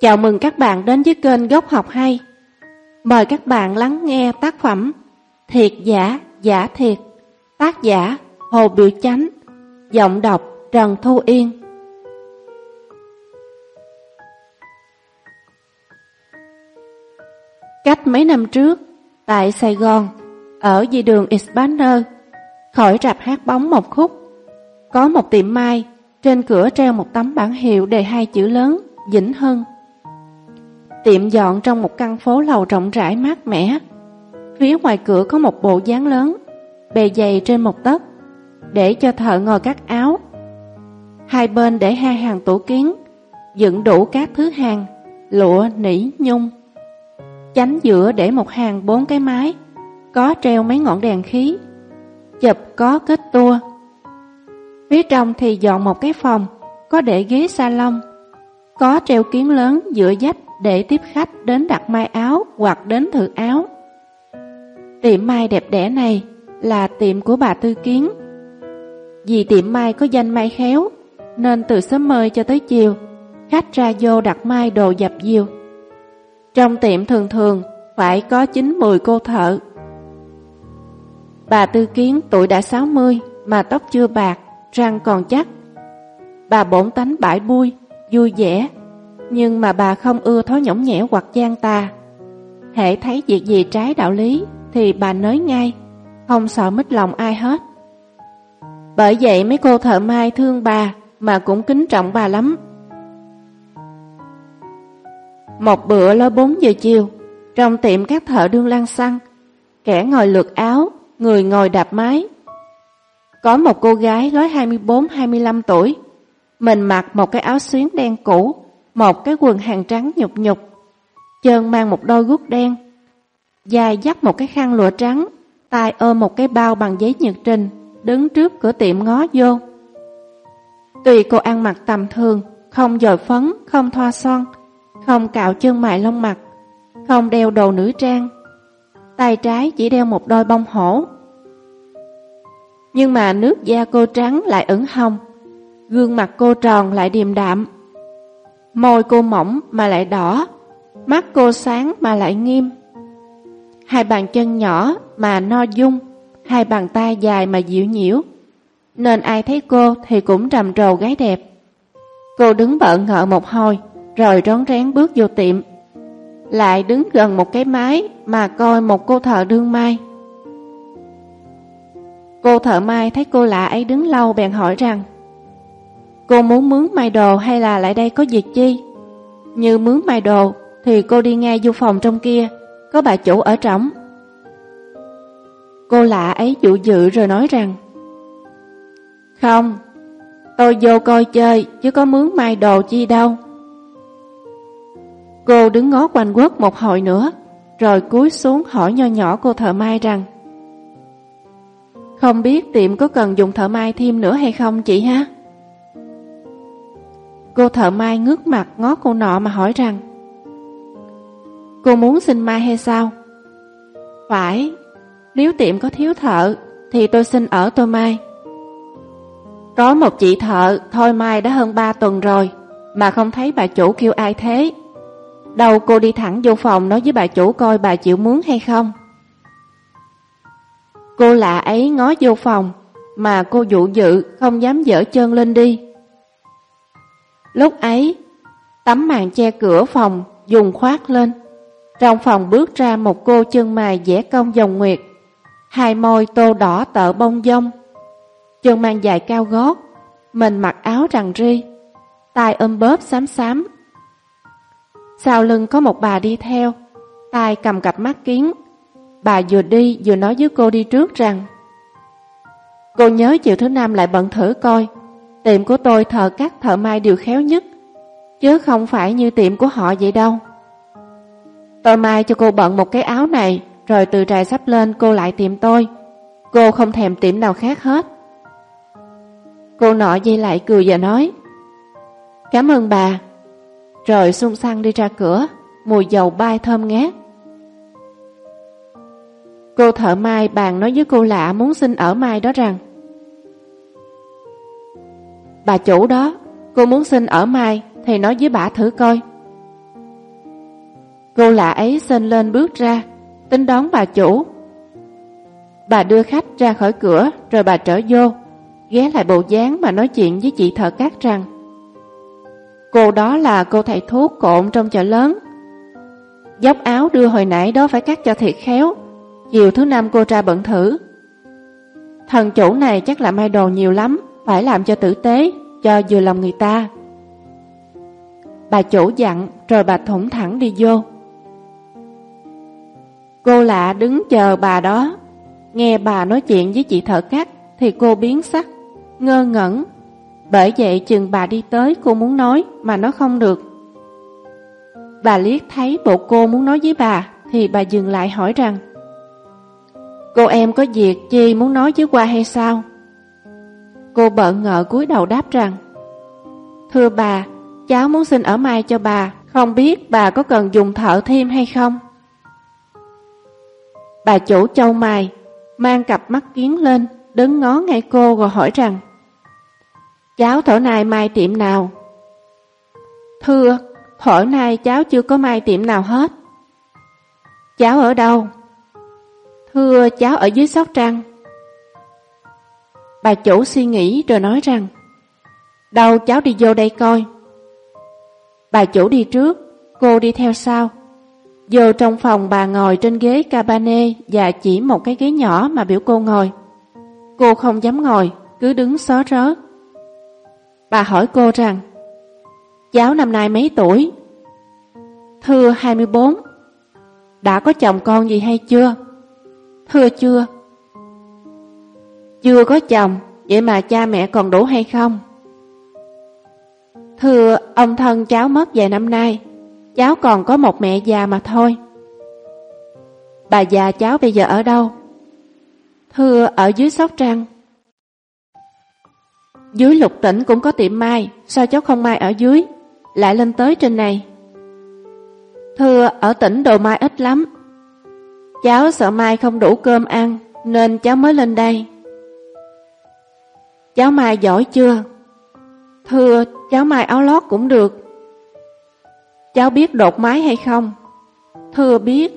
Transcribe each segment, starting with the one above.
Chào mừng các bạn đến với kênh Gốc Học Hay. Mời các bạn lắng nghe tác phẩm Thiệt giả, giả thiệt, tác giả Hồ Biểu Chánh, giọng đọc Trần Thu Yên. Cách mấy năm trước, tại Sài Gòn, ở dì đường Expander, khỏi rạp hát bóng một khúc, có một tiệm mai, trên cửa treo một tấm bản hiệu đề hai chữ lớn, Vĩnh Hưng. Tiệm dọn trong một căn phố lầu rộng rãi mát mẻ. Phía ngoài cửa có một bộ dáng lớn, bề dày trên một tấc, để cho thợ ngồi cắt áo. Hai bên để hai hàng tủ kiến, dựng đủ các thứ hàng, lụa, nỉ, nhung. Chánh giữa để một hàng bốn cái mái, có treo mấy ngọn đèn khí, chụp có kết tua. Phía trong thì dọn một cái phòng, có để ghế salon, có treo kiến lớn giữa dách để tiếp khách đến đặt mai áo hoặc đến thử áo. Tiệm mai đẹp đẽ này là tiệm của bà Tư Kiến. Vì tiệm mai có danh mai khéo, nên từ sớm mơi cho tới chiều, khách ra vô đặt mai đồ dập diều. Trong tiệm thường thường phải có 9-10 cô thợ. Bà Tư Kiến tuổi đã 60 mà tóc chưa bạc, răng còn chắc. Bà bổn tánh bãi bui, vui vẻ, nhưng mà bà không ưa thói nhõng nhẽo hoặc gian tà. Hệ thấy việc gì trái đạo lý thì bà nới ngay, không sợ mít lòng ai hết. Bởi vậy mấy cô thợ mai thương bà mà cũng kính trọng bà lắm. Một bữa lối 4 giờ chiều, trong tiệm các thợ đương lan xăng, kẻ ngồi lượt áo, người ngồi đạp máy. Có một cô gái lối 24-25 tuổi, mình mặc một cái áo xuyến đen cũ, một cái quần hàng trắng nhục nhục, chân mang một đôi guốc đen, dài dắt một cái khăn lụa trắng, tay ôm một cái bao bằng giấy nhật trình, đứng trước cửa tiệm ngó vô. Tuy cô ăn mặc tầm thường, không dồi phấn, không thoa son, không cạo chân mại lông mặt, không đeo đồ nữ trang, tay trái chỉ đeo một đôi bông hổ. Nhưng mà nước da cô trắng lại ửng hồng, gương mặt cô tròn lại điềm đạm. Môi cô mỏng mà lại đỏ, mắt cô sáng mà lại nghiêm. Hai bàn chân nhỏ mà no dung, hai bàn tay dài mà dịu nhiễu. Nên ai thấy cô thì cũng trầm trồ gái đẹp. Cô đứng bợn ngợ một hồi, rồi rón rén bước vô tiệm. Lại đứng gần một cái máy mà coi một cô thợ đương mai. Cô thợ mai thấy cô lạ ấy đứng lâu bèn hỏi rằng Cô muốn mướn mai đồ hay là lại đây có việc chi? Như mướn mai đồ thì cô đi ngay vô phòng trong kia, có bà chủ ở trống. Cô lạ ấy dụ dự rồi nói rằng Không, tôi vô coi chơi chứ có mướn mai đồ chi đâu. Cô đứng ngó quanh quất một hồi nữa, rồi cúi xuống hỏi nho nhỏ cô thợ mai rằng Không biết tiệm có cần dùng thợ mai thêm nữa hay không chị ha? Cô thợ mai ngước mặt ngó cô nọ mà hỏi rằng Cô muốn xin mai hay sao? Phải, nếu tiệm có thiếu thợ thì tôi xin ở tôi mai. Có một chị thợ thôi mai đã hơn 3 tuần rồi mà không thấy bà chủ kêu ai thế. Đâu cô đi thẳng vô phòng nói với bà chủ coi bà chịu muốn hay không. Cô lạ ấy ngó vô phòng mà cô dụ dự không dám dở chân lên đi. Lúc ấy, tấm màn che cửa phòng dùng khoát lên. Trong phòng bước ra một cô chân mài vẽ công dòng nguyệt, hai môi tô đỏ tợ bông dông. Chân mang dài cao gót, mình mặc áo rằn ri, tay ôm bóp xám xám. Sau lưng có một bà đi theo, tay cầm cặp mắt kiến. Bà vừa đi vừa nói với cô đi trước rằng Cô nhớ chiều thứ năm lại bận thử coi Tiệm của tôi thợ cắt thợ mai đều khéo nhất, Chứ không phải như tiệm của họ vậy đâu. Tôi mai cho cô bận một cái áo này, Rồi từ trại sắp lên cô lại tìm tôi. Cô không thèm tiệm nào khác hết. Cô nọ dây lại cười và nói, Cảm ơn bà. Rồi sung xăng đi ra cửa, Mùi dầu bay thơm ngát. Cô thợ mai bàn nói với cô lạ muốn xin ở mai đó rằng Bà chủ đó, cô muốn xin ở mai thì nói với bà thử coi. Cô lạ ấy xên lên bước ra, tính đón bà chủ. Bà đưa khách ra khỏi cửa rồi bà trở vô, ghé lại bộ dáng mà nói chuyện với chị thợ cát rằng Cô đó là cô thầy thuốc cộn trong chợ lớn. Dốc áo đưa hồi nãy đó phải cắt cho thiệt khéo, chiều thứ năm cô ra bận thử. Thần chủ này chắc là may đồ nhiều lắm, phải làm cho tử tế, cho vừa lòng người ta. Bà chủ dặn rồi bà thủng thẳng đi vô. Cô lạ đứng chờ bà đó, nghe bà nói chuyện với chị thợ cắt thì cô biến sắc, ngơ ngẩn. Bởi vậy chừng bà đi tới cô muốn nói mà nó không được. Bà liếc thấy bộ cô muốn nói với bà thì bà dừng lại hỏi rằng Cô em có việc chi muốn nói với qua hay sao? Cô bận ngợ cúi đầu đáp rằng Thưa bà, cháu muốn xin ở mai cho bà, không biết bà có cần dùng thợ thêm hay không? Bà chủ châu mai, mang cặp mắt kiến lên, đứng ngó ngay cô rồi hỏi rằng Cháu thở này mai tiệm nào? Thưa, thở này cháu chưa có mai tiệm nào hết. Cháu ở đâu? Thưa cháu ở dưới Sóc Trăng. Bà chủ suy nghĩ rồi nói rằng Đâu cháu đi vô đây coi. Bà chủ đi trước, cô đi theo sau. Vô trong phòng bà ngồi trên ghế cabane và chỉ một cái ghế nhỏ mà biểu cô ngồi. Cô không dám ngồi, cứ đứng xó rớ. Bà hỏi cô rằng Cháu năm nay mấy tuổi? Thưa 24 Đã có chồng con gì hay chưa? Thưa chưa chưa có chồng, Vậy mà cha mẹ còn đủ hay không? Thưa, ông thân cháu mất vài năm nay. Cháu còn có một mẹ già mà thôi. Bà già cháu bây giờ ở đâu? Thưa, ở dưới Sóc Trăng. Dưới lục tỉnh cũng có tiệm mai. Sao cháu không mai ở dưới? Lại lên tới trên này. Thưa, ở tỉnh đồ mai ít lắm. Cháu sợ mai không đủ cơm ăn, Nên cháu mới lên đây. Cháu mai giỏi chưa? Thưa cháu mai áo lót cũng được. Cháu biết đột mái hay không? Thưa biết.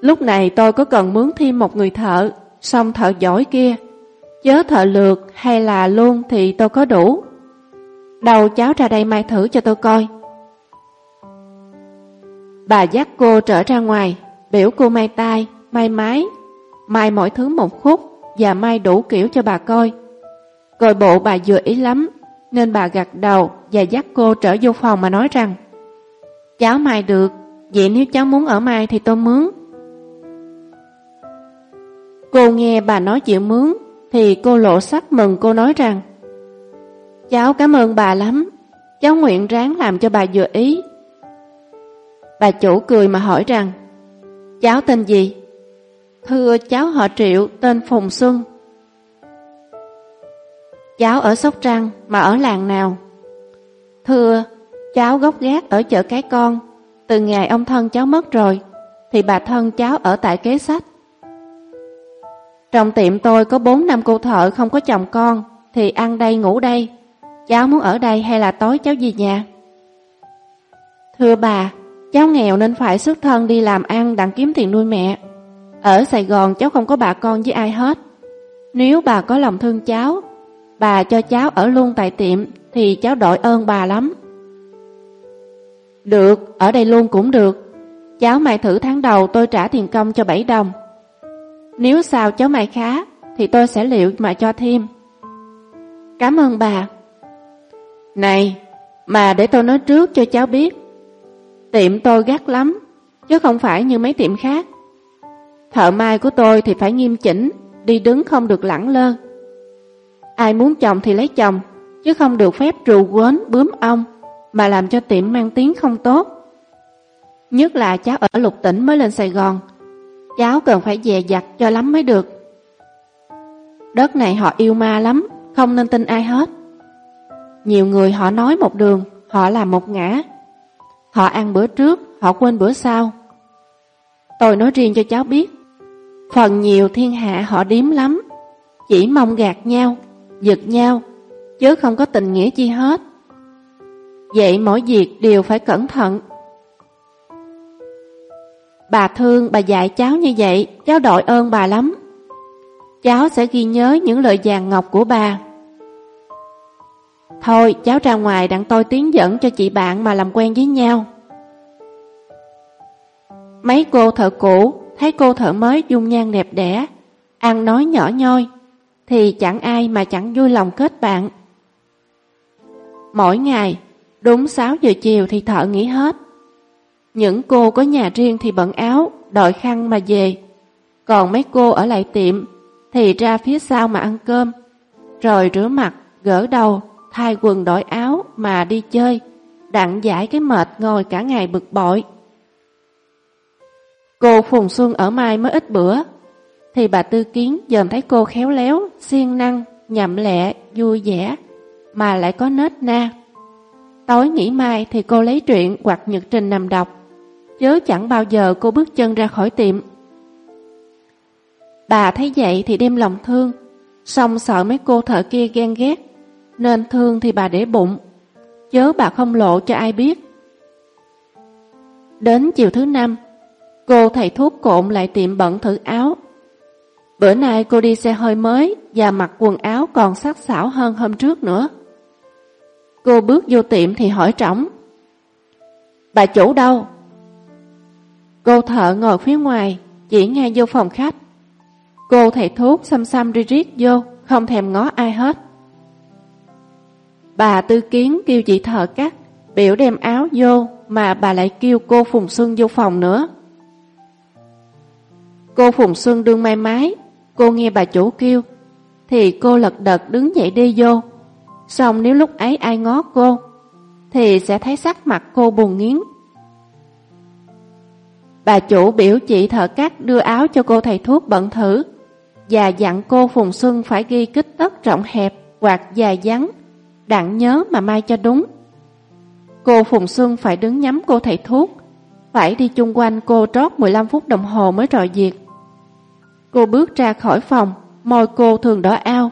Lúc này tôi có cần mướn thêm một người thợ Xong thợ giỏi kia Chớ thợ lượt hay là luôn thì tôi có đủ. Đầu cháu ra đây mai thử cho tôi coi. Bà dắt cô trở ra ngoài, biểu cô may tay, may mái, may mọi thứ một khúc và may đủ kiểu cho bà coi. Coi bộ bà vừa ý lắm, nên bà gật đầu và dắt cô trở vô phòng mà nói rằng Cháu mai được, vậy nếu cháu muốn ở mai thì tôi mướn. Cô nghe bà nói chuyện mướn, thì cô lộ sắc mừng cô nói rằng Cháu cảm ơn bà lắm, cháu nguyện ráng làm cho bà vừa ý Bà chủ cười mà hỏi rằng Cháu tên gì? Thưa cháu họ Triệu, tên Phùng Xuân Cháu ở Sóc Trăng, mà ở làng nào? Thưa, cháu gốc gác ở chợ Cái Con Từ ngày ông thân cháu mất rồi, Thì bà thân cháu ở tại kế sách Trong tiệm tôi có bốn năm cô thợ không có chồng con, Thì ăn đây ngủ đây Cháu muốn ở đây hay là tối cháu về nhà? Thưa bà, Cháu nghèo nên phải xuất thân đi làm ăn, đặng kiếm tiền nuôi mẹ. Ở Sài Gòn cháu không có bà con với ai hết. Nếu bà có lòng thương cháu, bà cho cháu ở luôn tại tiệm thì cháu đội ơn bà lắm. Được, ở đây luôn cũng được. Cháu mày thử tháng đầu tôi trả tiền công cho 7 đồng. Nếu sao cháu mày khá thì tôi sẽ liệu mà cho thêm. Cảm ơn bà. Này, mà để tôi nói trước cho cháu biết Tiệm tôi gắt lắm, chứ không phải như mấy tiệm khác. Thợ mai của tôi thì phải nghiêm chỉnh, đi đứng không được lẳng lơ. Ai muốn chồng thì lấy chồng, chứ không được phép rù quến bướm ong, mà làm cho tiệm mang tiếng không tốt. Nhất là cháu ở lục tỉnh mới lên Sài Gòn, cháu cần phải dè dặt cho lắm mới được. Đất này họ yêu ma lắm, không nên tin ai hết. Nhiều người họ nói một đường, họ làm một ngã, Họ ăn bữa trước, họ quên bữa sau. Tôi nói riêng cho cháu biết, phần nhiều thiên hạ họ điếm lắm, chỉ mong gạt nhau, giật nhau, chứ không có tình nghĩa chi hết. Vậy mỗi việc đều phải cẩn thận. Bà thương bà dạy cháu như vậy, cháu đội ơn bà lắm. Cháu sẽ ghi nhớ những lời vàng ngọc của bà. Thôi, cháu ra ngoài đặng tôi tiến dẫn cho chị bạn mà làm quen với nhau. Mấy cô thợ cũ thấy cô thợ mới dung nhan đẹp đẽ, ăn nói nhỏ nhoi, thì chẳng ai mà chẳng vui lòng kết bạn. Mỗi ngày, đúng 6 giờ chiều thì thợ nghỉ hết. Những cô có nhà riêng thì bận áo, đội khăn mà về. Còn mấy cô ở lại tiệm thì ra phía sau mà ăn cơm, rồi rửa mặt, gỡ đầu, thay quần đổi áo mà đi chơi, đặng giải cái mệt ngồi cả ngày bực bội. Cô Phùng Xuân ở mai mới ít bữa, thì bà Tư Kiến dòm thấy cô khéo léo, siêng năng, nhậm lẹ, vui vẻ, mà lại có nết na. Tối nghỉ mai thì cô lấy truyện hoặc nhật trình nằm đọc, chớ chẳng bao giờ cô bước chân ra khỏi tiệm. Bà thấy vậy thì đem lòng thương, xong sợ mấy cô thợ kia ghen ghét, nên thương thì bà để bụng, chớ bà không lộ cho ai biết. Đến chiều thứ năm, cô thầy thuốc cộn lại tiệm bận thử áo. Bữa nay cô đi xe hơi mới và mặc quần áo còn sắc sảo hơn hôm trước nữa. Cô bước vô tiệm thì hỏi trỏng. Bà chủ đâu? Cô thợ ngồi phía ngoài, chỉ nghe vô phòng khách. Cô thầy thuốc xăm xăm ri riết vô, không thèm ngó ai hết. Bà tư kiến kêu chị thợ cắt, biểu đem áo vô mà bà lại kêu cô Phùng Xuân vô phòng nữa. Cô Phùng Xuân đương may mái, cô nghe bà chủ kêu, thì cô lật đật đứng dậy đi vô. Xong nếu lúc ấy ai ngó cô, thì sẽ thấy sắc mặt cô buồn nghiến. Bà chủ biểu chị thợ cắt đưa áo cho cô thầy thuốc bận thử và dặn cô Phùng Xuân phải ghi kích tất rộng hẹp hoặc dài dắn, đặng nhớ mà mai cho đúng. Cô Phùng Xuân phải đứng nhắm cô thầy thuốc, phải đi chung quanh cô trót 15 phút đồng hồ mới trò diệt. Cô bước ra khỏi phòng, môi cô thường đỏ ao,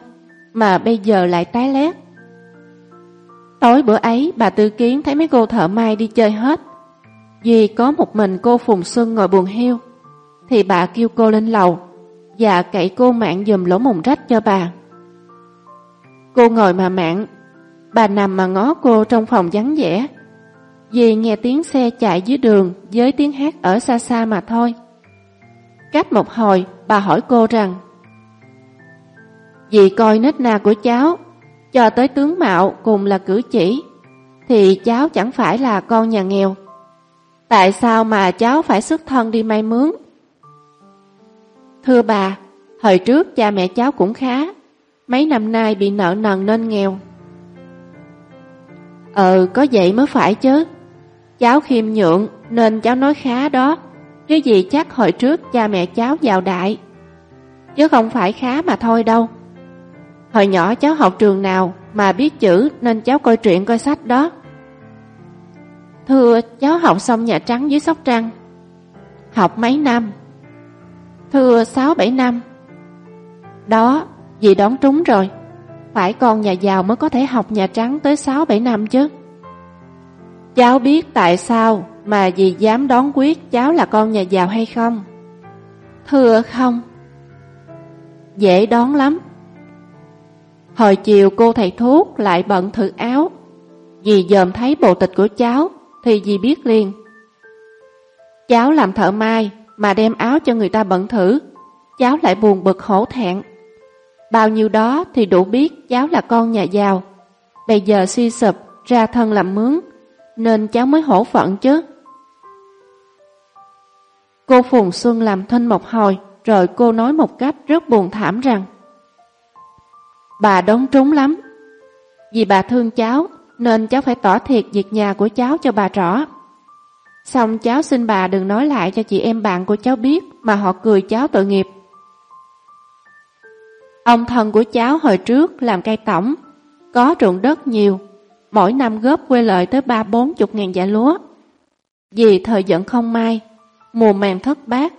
mà bây giờ lại tái lét. Tối bữa ấy, bà Tư Kiến thấy mấy cô thợ mai đi chơi hết. Vì có một mình cô Phùng Xuân ngồi buồn heo, thì bà kêu cô lên lầu và cậy cô mạng dùm lỗ mùng rách cho bà. Cô ngồi mà mạng, bà nằm mà ngó cô trong phòng vắng vẻ. Vì nghe tiếng xe chạy dưới đường với tiếng hát ở xa xa mà thôi. Cách một hồi, bà hỏi cô rằng Vì coi nết na của cháu, cho tới tướng mạo cùng là cử chỉ, thì cháu chẳng phải là con nhà nghèo. Tại sao mà cháu phải xuất thân đi may mướn Thưa bà, hồi trước cha mẹ cháu cũng khá, mấy năm nay bị nợ nần nên nghèo. Ừ, có vậy mới phải chứ. Cháu khiêm nhượng nên cháu nói khá đó, chứ gì chắc hồi trước cha mẹ cháu giàu đại. Chứ không phải khá mà thôi đâu. Hồi nhỏ cháu học trường nào mà biết chữ nên cháu coi truyện coi sách đó. Thưa, cháu học xong Nhà Trắng dưới Sóc Trăng. Học mấy năm? Thưa 6-7 năm Đó, dì đón trúng rồi Phải con nhà giàu mới có thể học Nhà Trắng tới 6-7 năm chứ Cháu biết tại sao mà dì dám đón quyết cháu là con nhà giàu hay không? Thưa không Dễ đón lắm Hồi chiều cô thầy thuốc lại bận thử áo Dì dòm thấy bộ tịch của cháu Thì dì biết liền Cháu làm thợ mai mà đem áo cho người ta bận thử, cháu lại buồn bực hổ thẹn. Bao nhiêu đó thì đủ biết cháu là con nhà giàu, bây giờ suy sụp ra thân làm mướn, nên cháu mới hổ phận chứ. Cô Phùng Xuân làm thân một hồi, rồi cô nói một cách rất buồn thảm rằng Bà đón trúng lắm, vì bà thương cháu nên cháu phải tỏ thiệt việc nhà của cháu cho bà rõ. Xong cháu xin bà đừng nói lại cho chị em bạn của cháu biết mà họ cười cháu tội nghiệp. Ông thân của cháu hồi trước làm cây tổng, có ruộng đất nhiều, mỗi năm góp quê lợi tới ba bốn chục ngàn dạ lúa. Vì thời giận không may, mùa màng thất bát,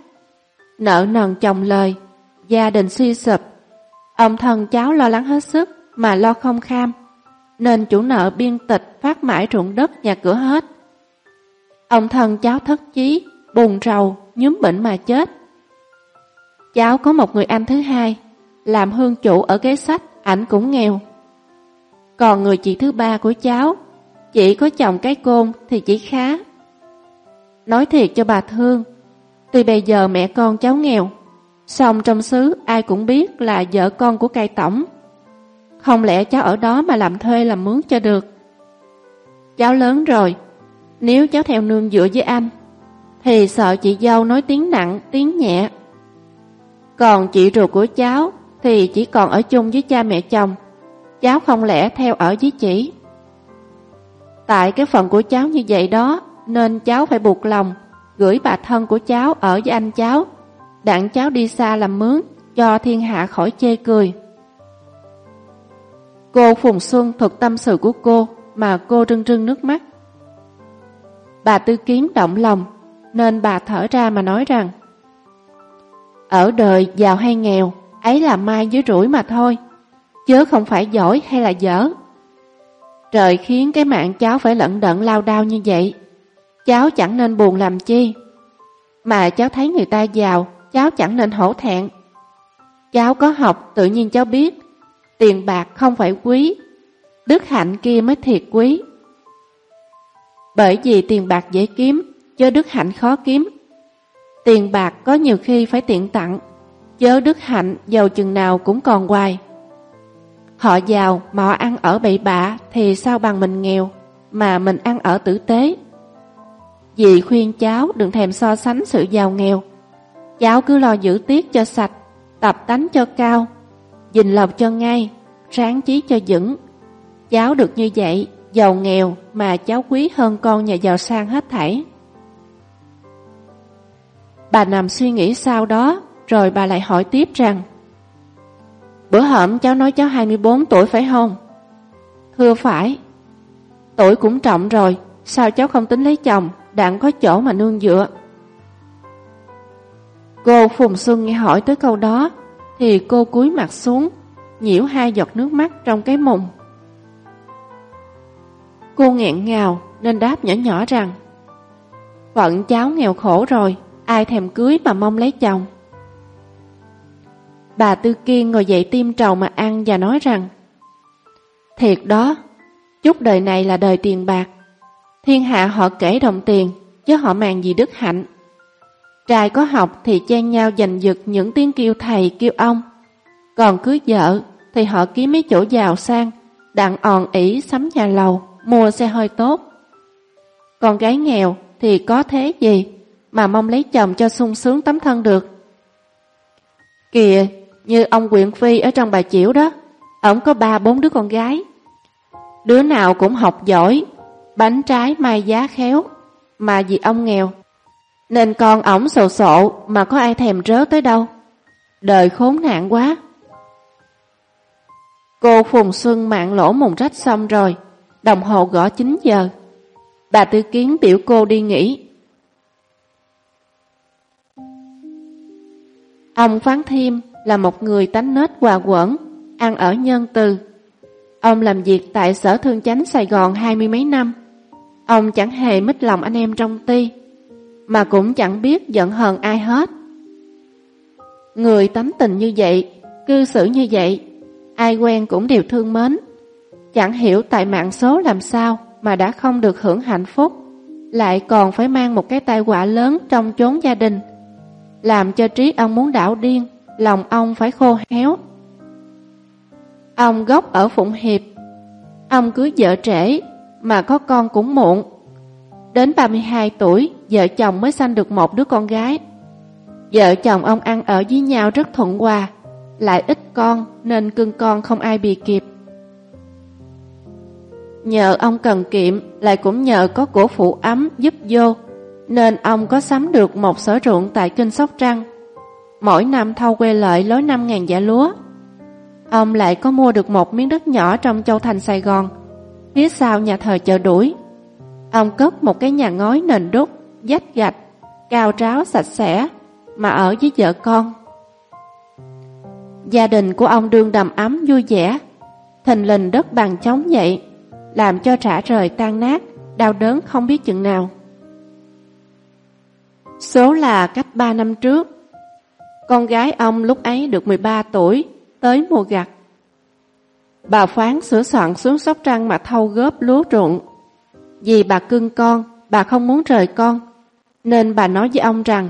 nợ nần chồng lời, gia đình suy sụp. Ông thân cháu lo lắng hết sức mà lo không kham, nên chủ nợ biên tịch phát mãi ruộng đất nhà cửa hết. Ông thân cháu thất chí, buồn rầu nhúm bệnh mà chết. Cháu có một người anh thứ hai, làm hương chủ ở ghế sách, ảnh cũng nghèo. Còn người chị thứ ba của cháu, chỉ có chồng cái côn thì chỉ khá. Nói thiệt cho bà thương, tuy bây giờ mẹ con cháu nghèo, song trong xứ ai cũng biết là vợ con của cai tổng. Không lẽ cháu ở đó mà làm thuê làm mướn cho được? Cháu lớn rồi, nếu cháu theo nương dựa với anh, thì sợ chị dâu nói tiếng nặng, tiếng nhẹ. Còn chị ruột của cháu thì chỉ còn ở chung với cha mẹ chồng, cháu không lẽ theo ở với chị. Tại cái phần của cháu như vậy đó, nên cháu phải buộc lòng gửi bà thân của cháu ở với anh cháu, đặng cháu đi xa làm mướn, cho thiên hạ khỏi chê cười. Cô Phùng Xuân thuật tâm sự của cô mà cô rưng rưng nước mắt. Bà Tư Kiến động lòng, nên bà thở ra mà nói rằng Ở đời giàu hay nghèo, ấy là mai dưới rủi mà thôi, chứ không phải giỏi hay là dở. Trời khiến cái mạng cháu phải lận đận lao đao như vậy, cháu chẳng nên buồn làm chi. Mà cháu thấy người ta giàu, cháu chẳng nên hổ thẹn. Cháu có học, tự nhiên cháu biết, tiền bạc không phải quý, đức hạnh kia mới thiệt quý. Bởi vì tiền bạc dễ kiếm, chớ đức hạnh khó kiếm. Tiền bạc có nhiều khi phải tiện tặng, chớ đức hạnh giàu chừng nào cũng còn hoài. Họ giàu mà họ ăn ở bậy bạ thì sao bằng mình nghèo, mà mình ăn ở tử tế. Dì khuyên cháu đừng thèm so sánh sự giàu nghèo. Cháu cứ lo giữ tiết cho sạch, tập tánh cho cao, dình lọc cho ngay, ráng trí cho vững. Cháu được như vậy giàu nghèo mà cháu quý hơn con nhà giàu sang hết thảy. Bà nằm suy nghĩ sau đó, rồi bà lại hỏi tiếp rằng Bữa hổm cháu nói cháu 24 tuổi phải không? Thưa phải. Tuổi cũng trọng rồi, sao cháu không tính lấy chồng, đặng có chỗ mà nương dựa? Cô Phùng Xuân nghe hỏi tới câu đó, thì cô cúi mặt xuống, nhiễu hai giọt nước mắt trong cái mùng. Cô nghẹn ngào nên đáp nhỏ nhỏ rằng Phận cháu nghèo khổ rồi, ai thèm cưới mà mong lấy chồng. Bà Tư Kiên ngồi dậy tim trầu mà ăn và nói rằng Thiệt đó, chút đời này là đời tiền bạc. Thiên hạ họ kể đồng tiền, chứ họ màng gì đức hạnh. Trai có học thì chen nhau giành giật những tiếng kêu thầy kêu ông. Còn cưới vợ thì họ kiếm mấy chỗ giàu sang, đặng òn ỉ sắm nhà lầu mua xe hơi tốt. Con gái nghèo thì có thế gì mà mong lấy chồng cho sung sướng tấm thân được. Kìa, như ông Quyện Phi ở trong bà Chiểu đó, ông có ba bốn đứa con gái. Đứa nào cũng học giỏi, bánh trái mai giá khéo, mà vì ông nghèo. Nên con ổng sầu sộ mà có ai thèm rớ tới đâu. Đời khốn nạn quá. Cô Phùng Xuân mạng lỗ mùng rách xong rồi, Đồng hồ gõ 9 giờ. Bà Tư Kiến biểu cô đi nghỉ. Ông Phán Thiêm là một người tánh nết hòa quẩn, ăn ở nhân từ. Ông làm việc tại Sở Thương Chánh Sài Gòn hai mươi mấy năm. Ông chẳng hề mít lòng anh em trong ty, mà cũng chẳng biết giận hờn ai hết. Người tánh tình như vậy, cư xử như vậy, ai quen cũng đều thương mến. Chẳng hiểu tại mạng số làm sao mà đã không được hưởng hạnh phúc, lại còn phải mang một cái tai họa lớn trong chốn gia đình, làm cho trí ông muốn đảo điên, lòng ông phải khô héo. Ông gốc ở Phụng Hiệp, ông cưới vợ trễ mà có con cũng muộn. Đến 32 tuổi, vợ chồng mới sanh được một đứa con gái. Vợ chồng ông ăn ở với nhau rất thuận hòa, lại ít con nên cưng con không ai bị kịp. Nhờ ông cần kiệm lại cũng nhờ có cổ phụ ấm giúp vô Nên ông có sắm được một sở ruộng tại Kinh Sóc Trăng Mỗi năm thâu quê lợi lối 5.000 giả dạ lúa Ông lại có mua được một miếng đất nhỏ trong châu thành Sài Gòn Phía sau nhà thờ chợ đuổi Ông cất một cái nhà ngói nền đúc, dách gạch, cao tráo sạch sẽ Mà ở với vợ con Gia đình của ông đương đầm ấm vui vẻ Thình lình đất bằng trống dậy làm cho trả rời tan nát, đau đớn không biết chừng nào. Số là cách ba năm trước. Con gái ông lúc ấy được 13 tuổi, tới mùa gặt. Bà Phán sửa soạn xuống sóc trăng mà thâu góp lúa ruộng. Vì bà cưng con, bà không muốn rời con, nên bà nói với ông rằng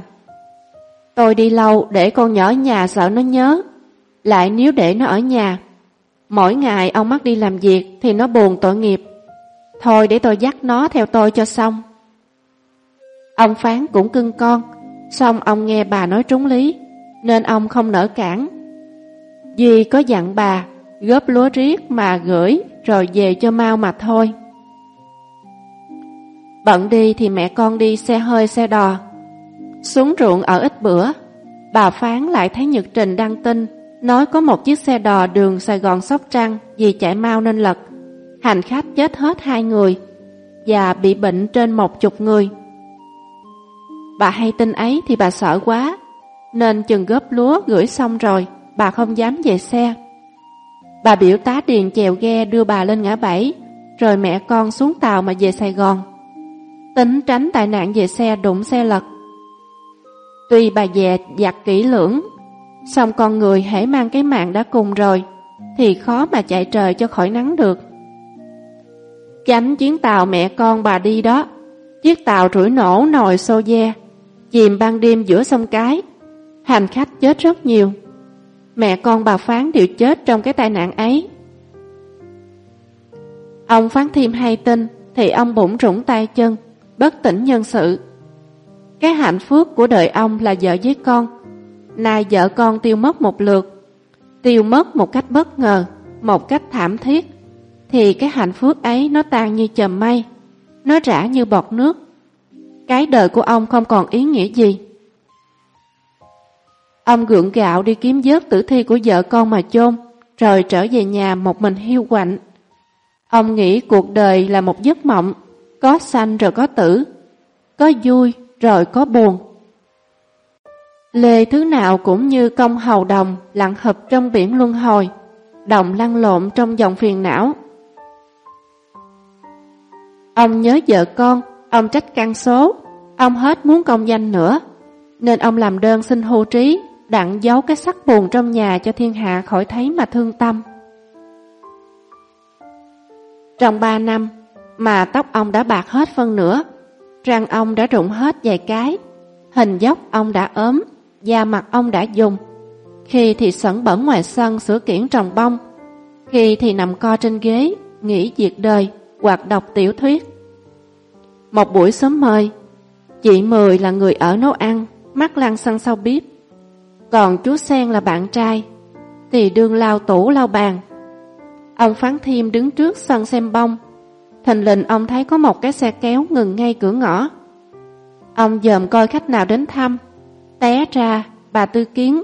Tôi đi lâu để con nhỏ ở nhà sợ nó nhớ, lại nếu để nó ở nhà. Mỗi ngày ông mắc đi làm việc thì nó buồn tội nghiệp. Thôi để tôi dắt nó theo tôi cho xong. Ông Phán cũng cưng con, xong ông nghe bà nói trúng lý, nên ông không nỡ cản. Duy có dặn bà góp lúa riết mà gửi rồi về cho mau mà thôi. Bận đi thì mẹ con đi xe hơi xe đò. Xuống ruộng ở ít bữa, bà Phán lại thấy Nhật Trình đăng tin nói có một chiếc xe đò đường Sài Gòn Sóc Trăng vì chạy mau nên lật. Hành khách chết hết hai người và bị bệnh trên một chục người. Bà hay tin ấy thì bà sợ quá, nên chừng góp lúa gửi xong rồi, bà không dám về xe. Bà biểu tá điền chèo ghe đưa bà lên ngã bảy, rồi mẹ con xuống tàu mà về Sài Gòn. Tính tránh tai nạn về xe đụng xe lật. Tuy bà dè giặt kỹ lưỡng, song con người hãy mang cái mạng đã cùng rồi, thì khó mà chạy trời cho khỏi nắng được. Chánh chuyến tàu mẹ con bà đi đó, chiếc tàu rủi nổ nồi xô de, chìm ban đêm giữa sông Cái. Hành khách chết rất nhiều. Mẹ con bà Phán đều chết trong cái tai nạn ấy. Ông Phán thêm hay tin thì ông bụng rủng tay chân, bất tỉnh nhân sự. Cái hạnh phúc của đời ông là vợ với con. Nay vợ con tiêu mất một lượt, tiêu mất một cách bất ngờ, một cách thảm thiết, thì cái hạnh phúc ấy nó tan như chầm mây, nó rã như bọt nước. Cái đời của ông không còn ý nghĩa gì. Ông gượng gạo đi kiếm vớt tử thi của vợ con mà chôn, rồi trở về nhà một mình hiu quạnh. Ông nghĩ cuộc đời là một giấc mộng, có sanh rồi có tử, có vui rồi có buồn. Lê thứ nào cũng như công hầu đồng lặng hợp trong biển luân hồi, đồng lăn lộn trong dòng phiền não. Ông nhớ vợ con, ông trách căn số, ông hết muốn công danh nữa, nên ông làm đơn xin hưu trí, đặng giấu cái sắc buồn trong nhà cho thiên hạ khỏi thấy mà thương tâm. Trong ba năm, mà tóc ông đã bạc hết phân nửa, răng ông đã rụng hết vài cái, hình dốc ông đã ốm, da mặt ông đã dùng. Khi thì sẩn bẩn ngoài sân sửa kiển trồng bông, khi thì nằm co trên ghế, nghĩ diệt đời hoặc đọc tiểu thuyết. Một buổi sớm mời, chị Mười là người ở nấu ăn, mắt lăn xăng sau bếp. Còn chú Sen là bạn trai, thì đương lao tủ lao bàn. Ông Phán Thiêm đứng trước sân xem bông, Thình lình ông thấy có một cái xe kéo ngừng ngay cửa ngõ. Ông dòm coi khách nào đến thăm. Té ra, bà Tư Kiến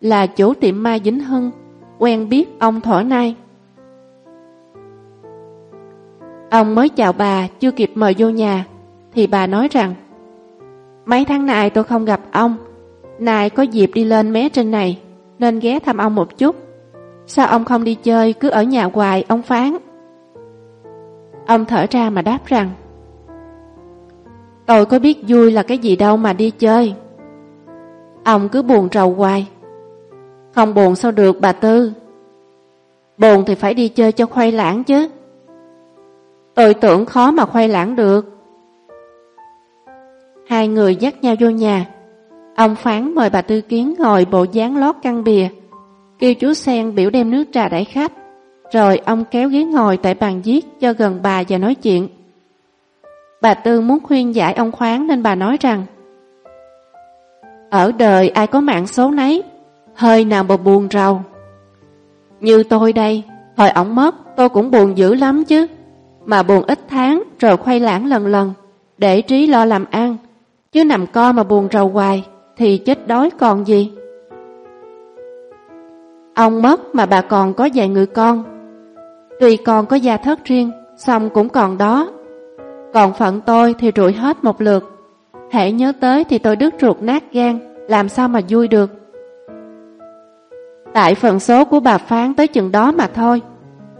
là chủ tiệm Mai Vĩnh Hưng, quen biết ông thổi nay. Ông mới chào bà, chưa kịp mời vô nhà, thì bà nói rằng Mấy tháng nay tôi không gặp ông, này có dịp đi lên mé trên này, nên ghé thăm ông một chút. Sao ông không đi chơi, cứ ở nhà hoài, ông phán. Ông thở ra mà đáp rằng Tôi có biết vui là cái gì đâu mà đi chơi. Ông cứ buồn rầu hoài. Không buồn sao được bà Tư? Buồn thì phải đi chơi cho khoai lãng chứ. Tôi tưởng khó mà khoai lãng được. Hai người dắt nhau vô nhà. Ông Phán mời bà Tư Kiến ngồi bộ dáng lót căn bìa Kêu chú Sen biểu đem nước trà đẩy khách rồi ông kéo ghế ngồi tại bàn viết cho gần bà và nói chuyện. Bà Tư muốn khuyên giải ông khoáng nên bà nói rằng Ở đời ai có mạng số nấy, hơi nào mà buồn rầu. Như tôi đây, hồi ổng mất tôi cũng buồn dữ lắm chứ. Mà buồn ít tháng rồi khoay lãng lần lần, để trí lo làm ăn. Chứ nằm co mà buồn rầu hoài, thì chết đói còn gì. Ông mất mà bà còn có vài người con, Tuy con có gia thất riêng, xong cũng còn đó. Còn phận tôi thì rủi hết một lượt. Hãy nhớ tới thì tôi đứt ruột nát gan, làm sao mà vui được. Tại phần số của bà phán tới chừng đó mà thôi,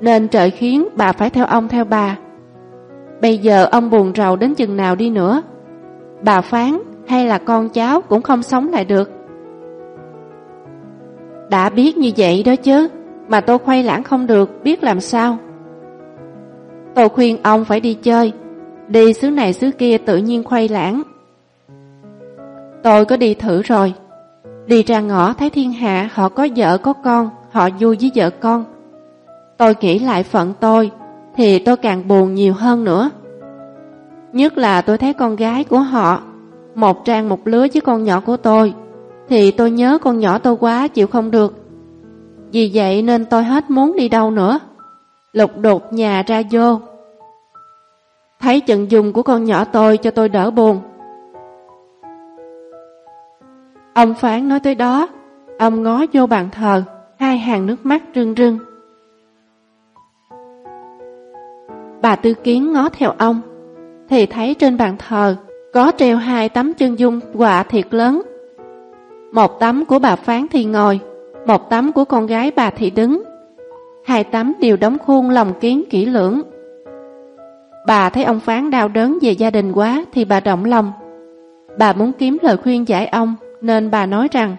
nên trời khiến bà phải theo ông theo bà. Bây giờ ông buồn rầu đến chừng nào đi nữa. Bà phán hay là con cháu cũng không sống lại được. Đã biết như vậy đó chứ, mà tôi khoay lãng không được, biết làm sao. Tôi khuyên ông phải đi chơi, đi xứ này xứ kia tự nhiên khoay lãng. Tôi có đi thử rồi, đi ra ngõ thấy thiên hạ họ có vợ có con, họ vui với vợ con. Tôi nghĩ lại phận tôi, thì tôi càng buồn nhiều hơn nữa. Nhất là tôi thấy con gái của họ, một trang một lứa với con nhỏ của tôi, thì tôi nhớ con nhỏ tôi quá chịu không được. Vì vậy nên tôi hết muốn đi đâu nữa. Lục đột nhà ra vô. Thấy trận dùng của con nhỏ tôi cho tôi đỡ buồn. Ông Phán nói tới đó, ông ngó vô bàn thờ, hai hàng nước mắt rưng rưng. Bà Tư Kiến ngó theo ông, thì thấy trên bàn thờ có treo hai tấm chân dung quả thiệt lớn. Một tấm của bà Phán thì ngồi, một tấm của con gái bà thì đứng. Hai tấm đều đóng khuôn lòng kiến kỹ lưỡng. Bà thấy ông Phán đau đớn về gia đình quá thì bà động lòng. Bà muốn kiếm lời khuyên giải ông nên bà nói rằng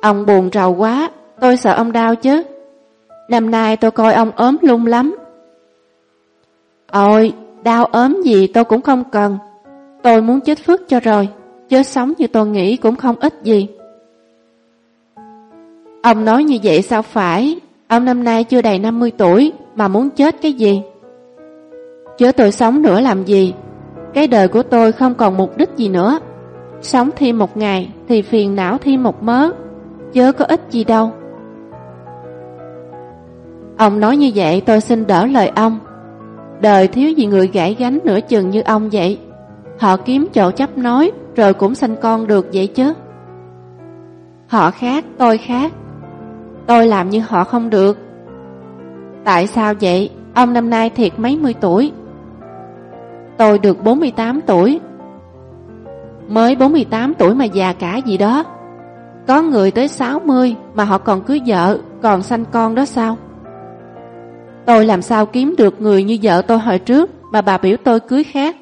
Ông buồn rầu quá, tôi sợ ông đau chứ. Năm nay tôi coi ông ốm lung lắm. Ôi, đau ốm gì tôi cũng không cần. Tôi muốn chết phước cho rồi, chứ sống như tôi nghĩ cũng không ít gì. Ông nói như vậy sao phải, ông năm nay chưa đầy 50 tuổi mà muốn chết cái gì? Chứ tôi sống nữa làm gì? Cái đời của tôi không còn mục đích gì nữa. Sống thêm một ngày thì phiền não thêm một mớ, chớ có ích gì đâu. Ông nói như vậy tôi xin đỡ lời ông. Đời thiếu gì người gãy gánh nửa chừng như ông vậy. Họ kiếm chỗ chấp nói rồi cũng sanh con được vậy chứ. Họ khác, tôi khác. Tôi làm như họ không được. Tại sao vậy? Ông năm nay thiệt mấy mươi tuổi. Tôi được 48 tuổi. Mới 48 tuổi mà già cả gì đó. Có người tới 60 mà họ còn cưới vợ, còn sanh con đó sao? Tôi làm sao kiếm được người như vợ tôi hồi trước mà bà biểu tôi cưới khác?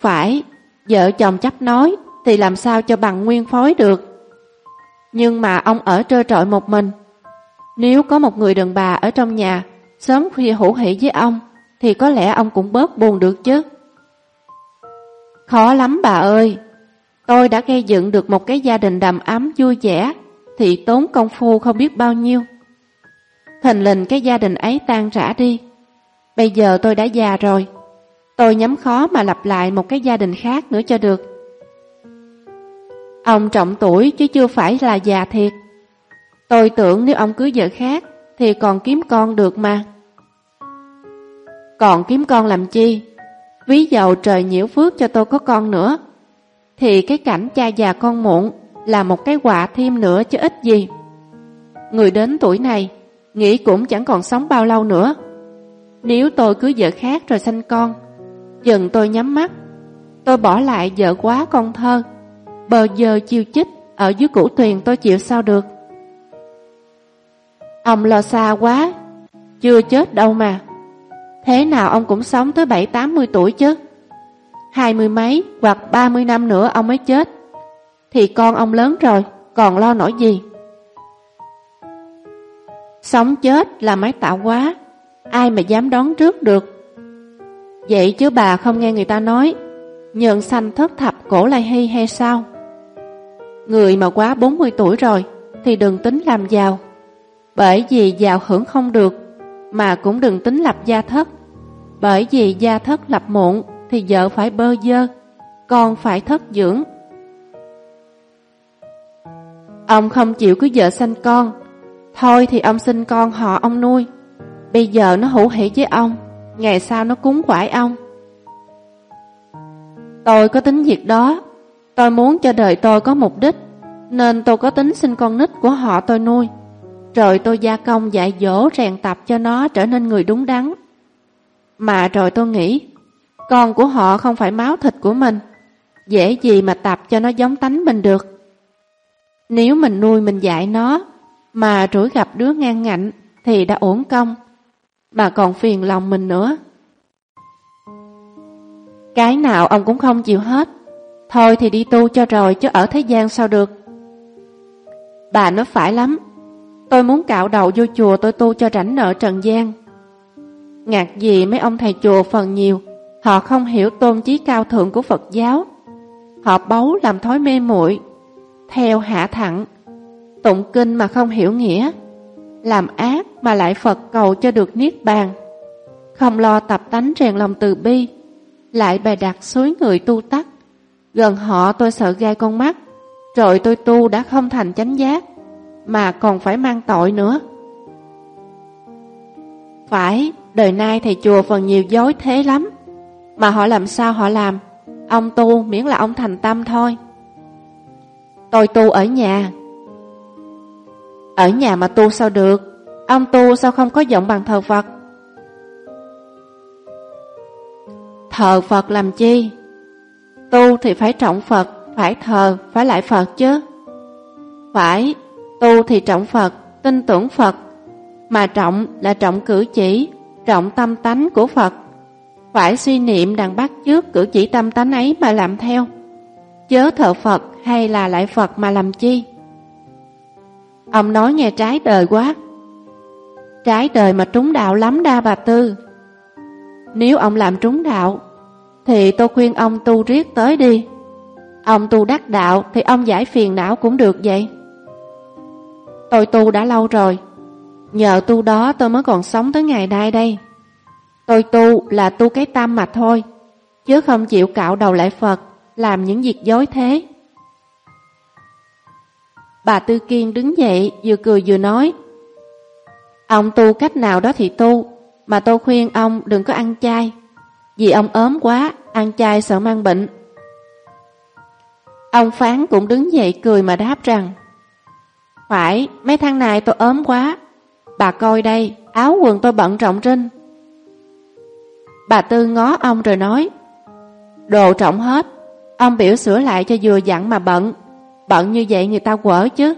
Phải, vợ chồng chấp nói thì làm sao cho bằng nguyên phối được. Nhưng mà ông ở trơ trọi một mình. Nếu có một người đàn bà ở trong nhà sớm khuya hữu hỷ với ông thì có lẽ ông cũng bớt buồn được chứ. Khó lắm bà ơi, tôi đã gây dựng được một cái gia đình đầm ấm vui vẻ thì tốn công phu không biết bao nhiêu. Thình lình cái gia đình ấy tan rã đi. Bây giờ tôi đã già rồi, tôi nhắm khó mà lập lại một cái gia đình khác nữa cho được. Ông trọng tuổi chứ chưa phải là già thiệt. Tôi tưởng nếu ông cưới vợ khác thì còn kiếm con được mà. Còn kiếm con làm chi? Ví dầu trời nhiễu phước cho tôi có con nữa, thì cái cảnh cha già con muộn là một cái quả thêm nữa chứ ít gì. Người đến tuổi này, nghĩ cũng chẳng còn sống bao lâu nữa. Nếu tôi cưới vợ khác rồi sanh con, dần tôi nhắm mắt, tôi bỏ lại vợ quá con thơ, bờ giờ chiêu chích ở dưới củ thuyền tôi chịu sao được. Ông lo xa quá, chưa chết đâu mà. Thế nào ông cũng sống tới bảy tám mươi tuổi chứ. Hai mươi mấy hoặc ba mươi năm nữa ông mới chết. Thì con ông lớn rồi, còn lo nổi gì. Sống chết là máy tạo quá, ai mà dám đón trước được. Vậy chứ bà không nghe người ta nói, nhượng sanh thất thập cổ lai hy hay sao? Người mà quá 40 tuổi rồi thì đừng tính làm giàu, bởi vì giàu hưởng không được mà cũng đừng tính lập gia thất. Bởi vì gia thất lập muộn thì vợ phải bơ dơ, con phải thất dưỡng. Ông không chịu cứ vợ sanh con, thôi thì ông sinh con họ ông nuôi. Bây giờ nó hữu hỷ với ông, ngày sau nó cúng quải ông. Tôi có tính việc đó, tôi muốn cho đời tôi có mục đích, nên tôi có tính sinh con nít của họ tôi nuôi. Rồi tôi gia công dạy dỗ rèn tập cho nó trở nên người đúng đắn. Mà rồi tôi nghĩ, con của họ không phải máu thịt của mình, dễ gì mà tập cho nó giống tánh mình được. Nếu mình nuôi mình dạy nó, mà rủi gặp đứa ngang ngạnh thì đã ổn công, mà còn phiền lòng mình nữa. Cái nào ông cũng không chịu hết. Thôi thì đi tu cho rồi chứ ở thế gian sao được. Bà nói phải lắm. Tôi muốn cạo đầu vô chùa tôi tu cho rảnh nợ trần gian. Ngạc gì mấy ông thầy chùa phần nhiều, họ không hiểu tôn chí cao thượng của Phật giáo. Họ bấu làm thói mê muội theo hạ thẳng, tụng kinh mà không hiểu nghĩa, làm ác mà lại Phật cầu cho được niết bàn, không lo tập tánh rèn lòng từ bi, lại bày đặt suối người tu tắc. Gần họ tôi sợ gai con mắt, rồi tôi tu đã không thành chánh giác, mà còn phải mang tội nữa. Phải, đời nay thầy chùa phần nhiều dối thế lắm, mà họ làm sao họ làm, ông tu miễn là ông thành tâm thôi. Tôi tu ở nhà. Ở nhà mà tu sao được? Ông tu sao không có giọng bằng thờ Phật? Thờ Phật làm chi? Tu thì phải trọng Phật, phải thờ, phải lại Phật chứ. Phải, tu thì trọng Phật, tin tưởng Phật, mà trọng là trọng cử chỉ, trọng tâm tánh của Phật. Phải suy niệm đằng bắt trước cử chỉ tâm tánh ấy mà làm theo. Chớ thờ Phật hay là lại Phật mà làm chi? Ông nói nghe trái đời quá. Trái đời mà trúng đạo lắm đa bà Tư. Nếu ông làm trúng đạo, thì tôi khuyên ông tu riết tới đi. Ông tu đắc đạo thì ông giải phiền não cũng được vậy. Tôi tu đã lâu rồi. Nhờ tu đó tôi mới còn sống tới ngày nay đây. Tôi tu là tu cái tâm mà thôi, chứ không chịu cạo đầu lại Phật, làm những việc dối thế. Bà Tư Kiên đứng dậy, vừa cười vừa nói, Ông tu cách nào đó thì tu, Mà tôi khuyên ông đừng có ăn chay, Vì ông ốm quá, Ăn chay sợ mang bệnh. Ông Phán cũng đứng dậy cười mà đáp rằng, Phải, mấy tháng này tôi ốm quá, Bà coi đây, Áo quần tôi bận rộng rinh Bà Tư ngó ông rồi nói, Đồ trọng hết, Ông biểu sửa lại cho vừa dặn mà bận Bận như vậy người ta quở chứ.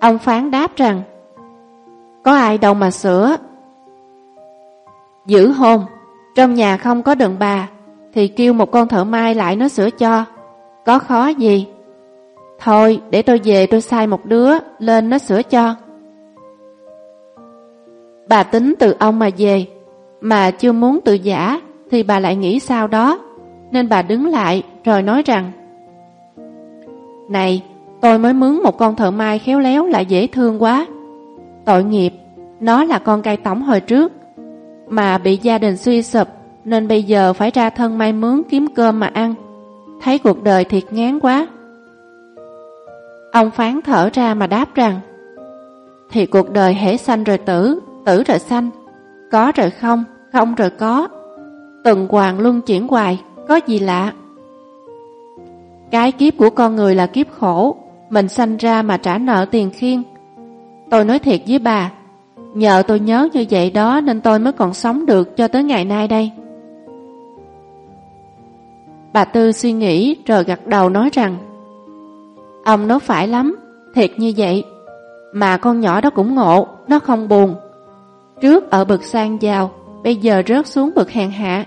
Ông phán đáp rằng, Có ai đâu mà sửa. Giữ hôn, Trong nhà không có đường bà, Thì kêu một con thợ mai lại nó sửa cho. Có khó gì? Thôi, để tôi về tôi sai một đứa, Lên nó sửa cho. Bà tính từ ông mà về, Mà chưa muốn tự giả, Thì bà lại nghĩ sao đó. Nên bà đứng lại, rồi nói rằng này, tôi mới mướn một con thợ mai khéo léo lại dễ thương quá. Tội nghiệp, nó là con cai tổng hồi trước, mà bị gia đình suy sụp nên bây giờ phải ra thân mai mướn kiếm cơm mà ăn. Thấy cuộc đời thiệt ngán quá. Ông phán thở ra mà đáp rằng Thì cuộc đời hễ sanh rồi tử, tử rồi sanh, có rồi không, không rồi có. Từng hoàng luân chuyển hoài, có gì lạ. Cái kiếp của con người là kiếp khổ, mình sanh ra mà trả nợ tiền khiên. Tôi nói thiệt với bà, nhờ tôi nhớ như vậy đó nên tôi mới còn sống được cho tới ngày nay đây. Bà Tư suy nghĩ rồi gật đầu nói rằng Ông nói phải lắm, thiệt như vậy. Mà con nhỏ đó cũng ngộ, nó không buồn. Trước ở bực sang giàu, bây giờ rớt xuống bực hèn hạ.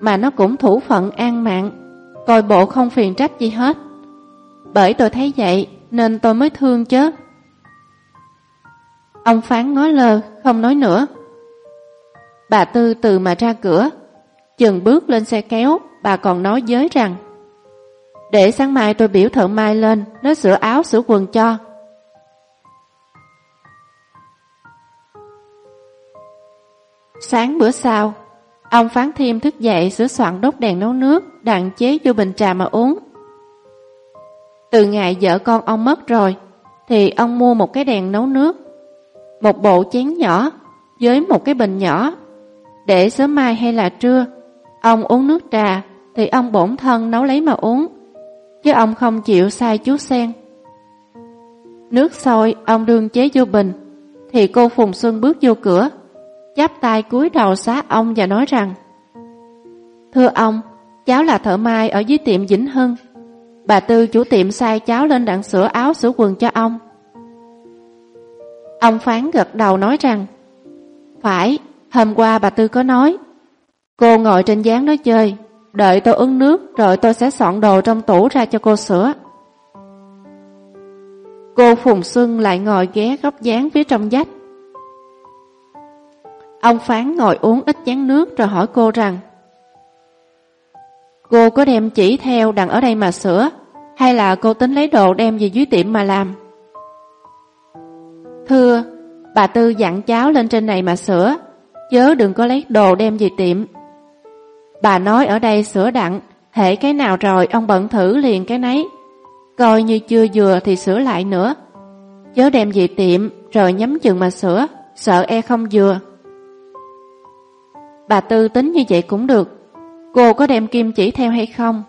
Mà nó cũng thủ phận an mạng Coi bộ không phiền trách gì hết. Bởi tôi thấy vậy, Nên tôi mới thương chứ. Ông phán ngó lơ Không nói nữa. Bà Tư từ mà ra cửa, Chừng bước lên xe kéo, Bà còn nói với rằng, Để sáng mai tôi biểu thợ mai lên, Nó sửa áo, sửa quần cho. Sáng bữa sau Ông phán thêm thức dậy sửa soạn đốt đèn nấu nước, đặng chế vô bình trà mà uống. Từ ngày vợ con ông mất rồi, thì ông mua một cái đèn nấu nước, một bộ chén nhỏ với một cái bình nhỏ. Để sớm mai hay là trưa, ông uống nước trà thì ông bổn thân nấu lấy mà uống, chứ ông không chịu sai chú sen. Nước sôi ông đương chế vô bình, thì cô Phùng Xuân bước vô cửa, chắp tay cúi đầu xá ông và nói rằng Thưa ông, cháu là thợ mai ở dưới tiệm Vĩnh Hưng. Bà Tư chủ tiệm sai cháu lên đặng sửa áo sửa quần cho ông. Ông phán gật đầu nói rằng Phải, hôm qua bà Tư có nói Cô ngồi trên gián đó chơi, đợi tôi uống nước rồi tôi sẽ soạn đồ trong tủ ra cho cô sửa. Cô Phùng Xuân lại ngồi ghé góc dáng phía trong dách. Ông Phán ngồi uống ít chén nước rồi hỏi cô rằng Cô có đem chỉ theo đằng ở đây mà sửa hay là cô tính lấy đồ đem về dưới tiệm mà làm? Thưa, bà Tư dặn cháu lên trên này mà sửa, chớ đừng có lấy đồ đem về tiệm. Bà nói ở đây sửa đặng, hệ cái nào rồi ông bận thử liền cái nấy. Coi như chưa vừa thì sửa lại nữa. Chớ đem về tiệm rồi nhắm chừng mà sửa, sợ e không vừa. Bà Tư tính như vậy cũng được. Cô có đem kim chỉ theo hay không?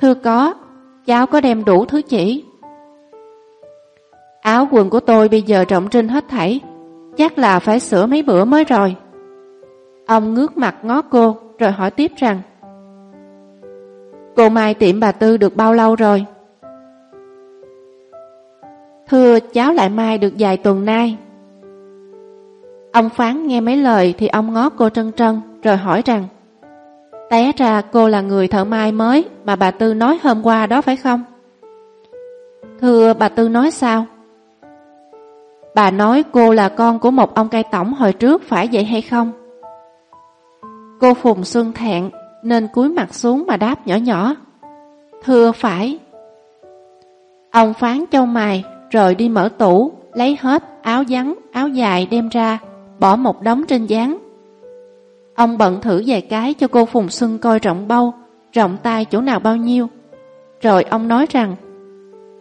Thưa có, cháu có đem đủ thứ chỉ. Áo quần của tôi bây giờ trọng trinh hết thảy, chắc là phải sửa mấy bữa mới rồi. Ông ngước mặt ngó cô, rồi hỏi tiếp rằng Cô Mai tiệm bà Tư được bao lâu rồi? Thưa cháu lại Mai được vài tuần nay. Ông Phán nghe mấy lời thì ông ngó cô trân trân, rồi hỏi rằng Té ra cô là người thợ mai mới mà bà Tư nói hôm qua đó phải không? Thưa bà Tư nói sao? Bà nói cô là con của một ông cai tổng hồi trước phải vậy hay không? Cô Phùng Xuân thẹn nên cúi mặt xuống mà đáp nhỏ nhỏ. Thưa phải. Ông phán châu mài rồi đi mở tủ, lấy hết áo vắng, áo dài đem ra, bỏ một đống trên dáng. Ông bận thử vài cái cho cô Phùng Xuân coi rộng bao, rộng tay chỗ nào bao nhiêu. Rồi ông nói rằng,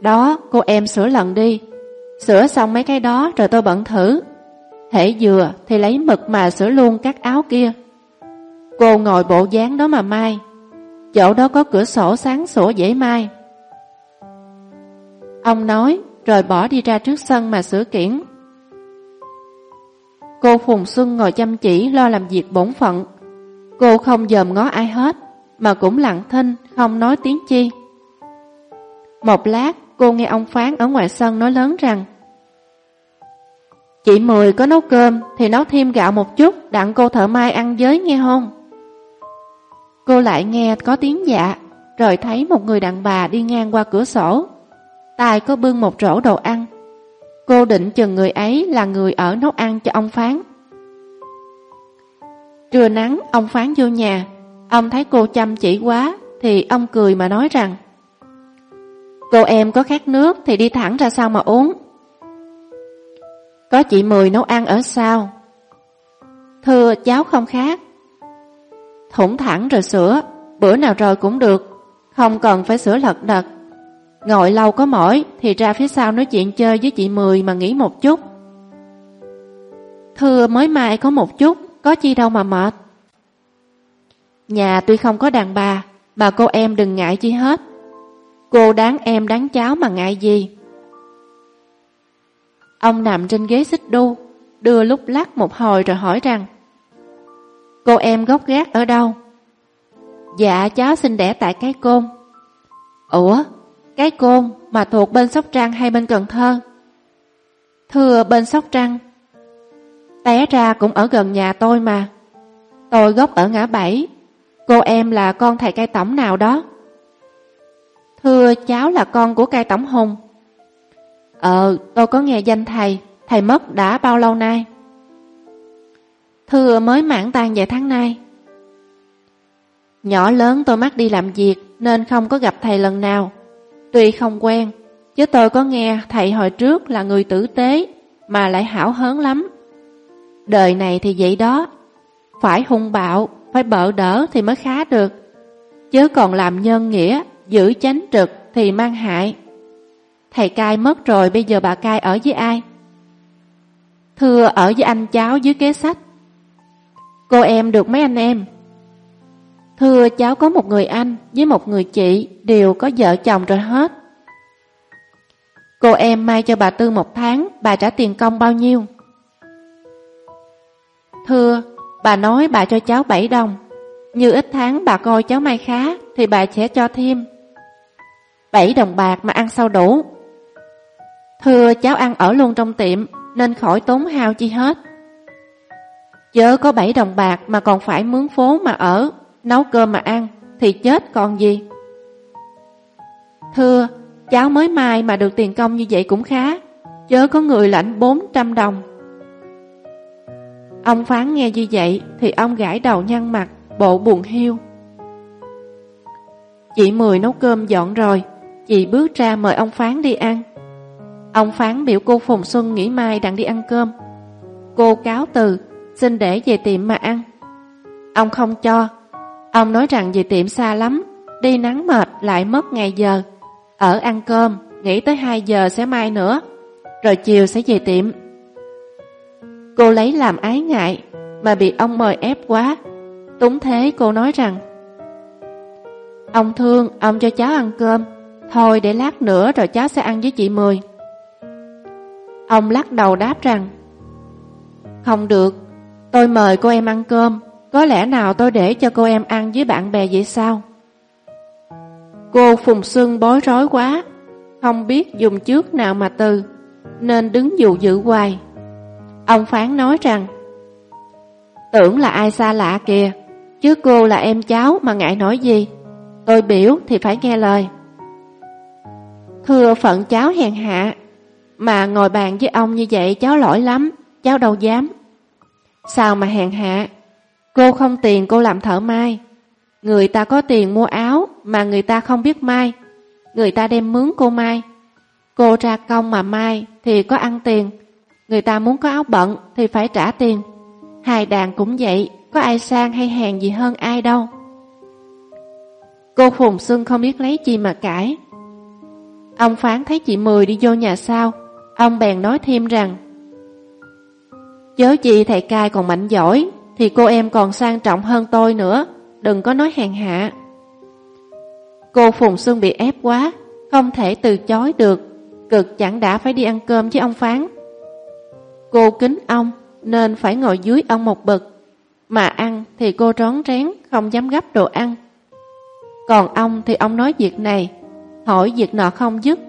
đó cô em sửa lần đi, sửa xong mấy cái đó rồi tôi bận thử. Hễ vừa thì lấy mực mà sửa luôn các áo kia. Cô ngồi bộ dáng đó mà mai Chỗ đó có cửa sổ sáng sủa dễ mai Ông nói rồi bỏ đi ra trước sân mà sửa kiển Cô Phùng Xuân ngồi chăm chỉ lo làm việc bổn phận Cô không dòm ngó ai hết Mà cũng lặng thinh không nói tiếng chi Một lát cô nghe ông Phán ở ngoài sân nói lớn rằng Chị Mười có nấu cơm thì nấu thêm gạo một chút đặng cô thợ mai ăn với nghe không? Cô lại nghe có tiếng dạ, rồi thấy một người đàn bà đi ngang qua cửa sổ. Tài có bưng một rổ đồ ăn. Cô định chừng người ấy là người ở nấu ăn cho ông Phán. Trưa nắng, ông Phán vô nhà. Ông thấy cô chăm chỉ quá, thì ông cười mà nói rằng Cô em có khát nước thì đi thẳng ra sau mà uống. Có chị Mười nấu ăn ở sau. Thưa cháu không khác, Thủng thẳng rồi sửa, bữa nào rồi cũng được, không cần phải sửa lật đật. Ngồi lâu có mỏi thì ra phía sau nói chuyện chơi với chị Mười mà nghỉ một chút. Thưa mới mai có một chút, có chi đâu mà mệt. Nhà tuy không có đàn bà, mà cô em đừng ngại chi hết. Cô đáng em đáng cháu mà ngại gì. Ông nằm trên ghế xích đu, đưa lúc lắc một hồi rồi hỏi rằng Cô em gốc gác ở đâu? Dạ cháu xin đẻ tại cái côn. Ủa, cái côn mà thuộc bên Sóc Trăng hay bên Cần Thơ? Thưa bên Sóc Trăng. Té ra cũng ở gần nhà tôi mà. Tôi gốc ở ngã bảy. Cô em là con thầy cai tổng nào đó? Thưa cháu là con của cai tổng Hùng. Ờ, tôi có nghe danh thầy, thầy mất đã bao lâu nay? Thưa mới mãn tan vài tháng nay. Nhỏ lớn tôi mắc đi làm việc nên không có gặp thầy lần nào. Tuy không quen, chứ tôi có nghe thầy hồi trước là người tử tế mà lại hảo hớn lắm. Đời này thì vậy đó, phải hung bạo, phải bợ đỡ thì mới khá được. Chứ còn làm nhân nghĩa, giữ chánh trực thì mang hại. Thầy cai mất rồi bây giờ bà cai ở với ai? Thưa ở với anh cháu dưới kế sách. Cô em được mấy anh em? Thưa cháu có một người anh với một người chị đều có vợ chồng rồi hết. Cô em mai cho bà Tư một tháng, bà trả tiền công bao nhiêu? Thưa, bà nói bà cho cháu 7 đồng. Như ít tháng bà coi cháu mai khá thì bà sẽ cho thêm. 7 đồng bạc mà ăn sao đủ. Thưa cháu ăn ở luôn trong tiệm nên khỏi tốn hao chi hết. Chớ có bảy đồng bạc mà còn phải mướn phố mà ở, nấu cơm mà ăn, thì chết còn gì. Thưa, cháu mới mai mà được tiền công như vậy cũng khá, chớ có người lãnh 400 đồng. Ông phán nghe như vậy thì ông gãi đầu nhăn mặt, bộ buồn hiu. Chị Mười nấu cơm dọn rồi, chị bước ra mời ông Phán đi ăn. Ông Phán biểu cô Phùng Xuân nghỉ mai đặng đi ăn cơm. Cô cáo từ, xin để về tiệm mà ăn. Ông không cho. Ông nói rằng về tiệm xa lắm, đi nắng mệt lại mất ngày giờ. Ở ăn cơm, nghỉ tới 2 giờ sẽ mai nữa, rồi chiều sẽ về tiệm. Cô lấy làm ái ngại, mà bị ông mời ép quá. Túng thế cô nói rằng Ông thương, ông cho cháu ăn cơm. Thôi để lát nữa rồi cháu sẽ ăn với chị Mười. Ông lắc đầu đáp rằng Không được, tôi mời cô em ăn cơm, có lẽ nào tôi để cho cô em ăn với bạn bè vậy sao? Cô Phùng Xuân bối rối quá, không biết dùng trước nào mà từ, nên đứng dụ dự hoài. Ông Phán nói rằng Tưởng là ai xa lạ kìa, chứ cô là em cháu mà ngại nói gì. Tôi biểu thì phải nghe lời. Thưa phận cháu hèn hạ, mà ngồi bàn với ông như vậy cháu lỗi lắm, cháu đâu dám. Sao mà hèn hạ? Cô không tiền cô làm thợ mai. Người ta có tiền mua áo mà người ta không biết mai. Người ta đem mướn cô mai. Cô ra công mà mai thì có ăn tiền. Người ta muốn có áo bận thì phải trả tiền. Hai đàn cũng vậy, có ai sang hay hèn gì hơn ai đâu. Cô Phùng Xuân không biết lấy chi mà cãi. Ông Phán thấy chị Mười đi vô nhà sau, ông bèn nói thêm rằng Chớ chị thầy cai còn mạnh giỏi, thì cô em còn sang trọng hơn tôi nữa, đừng có nói hèn hạ. Cô Phùng Xuân bị ép quá, không thể từ chối được, cực chẳng đã phải đi ăn cơm với ông Phán. Cô kính ông, nên phải ngồi dưới ông một bậc, mà ăn thì cô rón rén, không dám gấp đồ ăn. Còn ông thì ông nói việc này, hỏi việc nọ không dứt.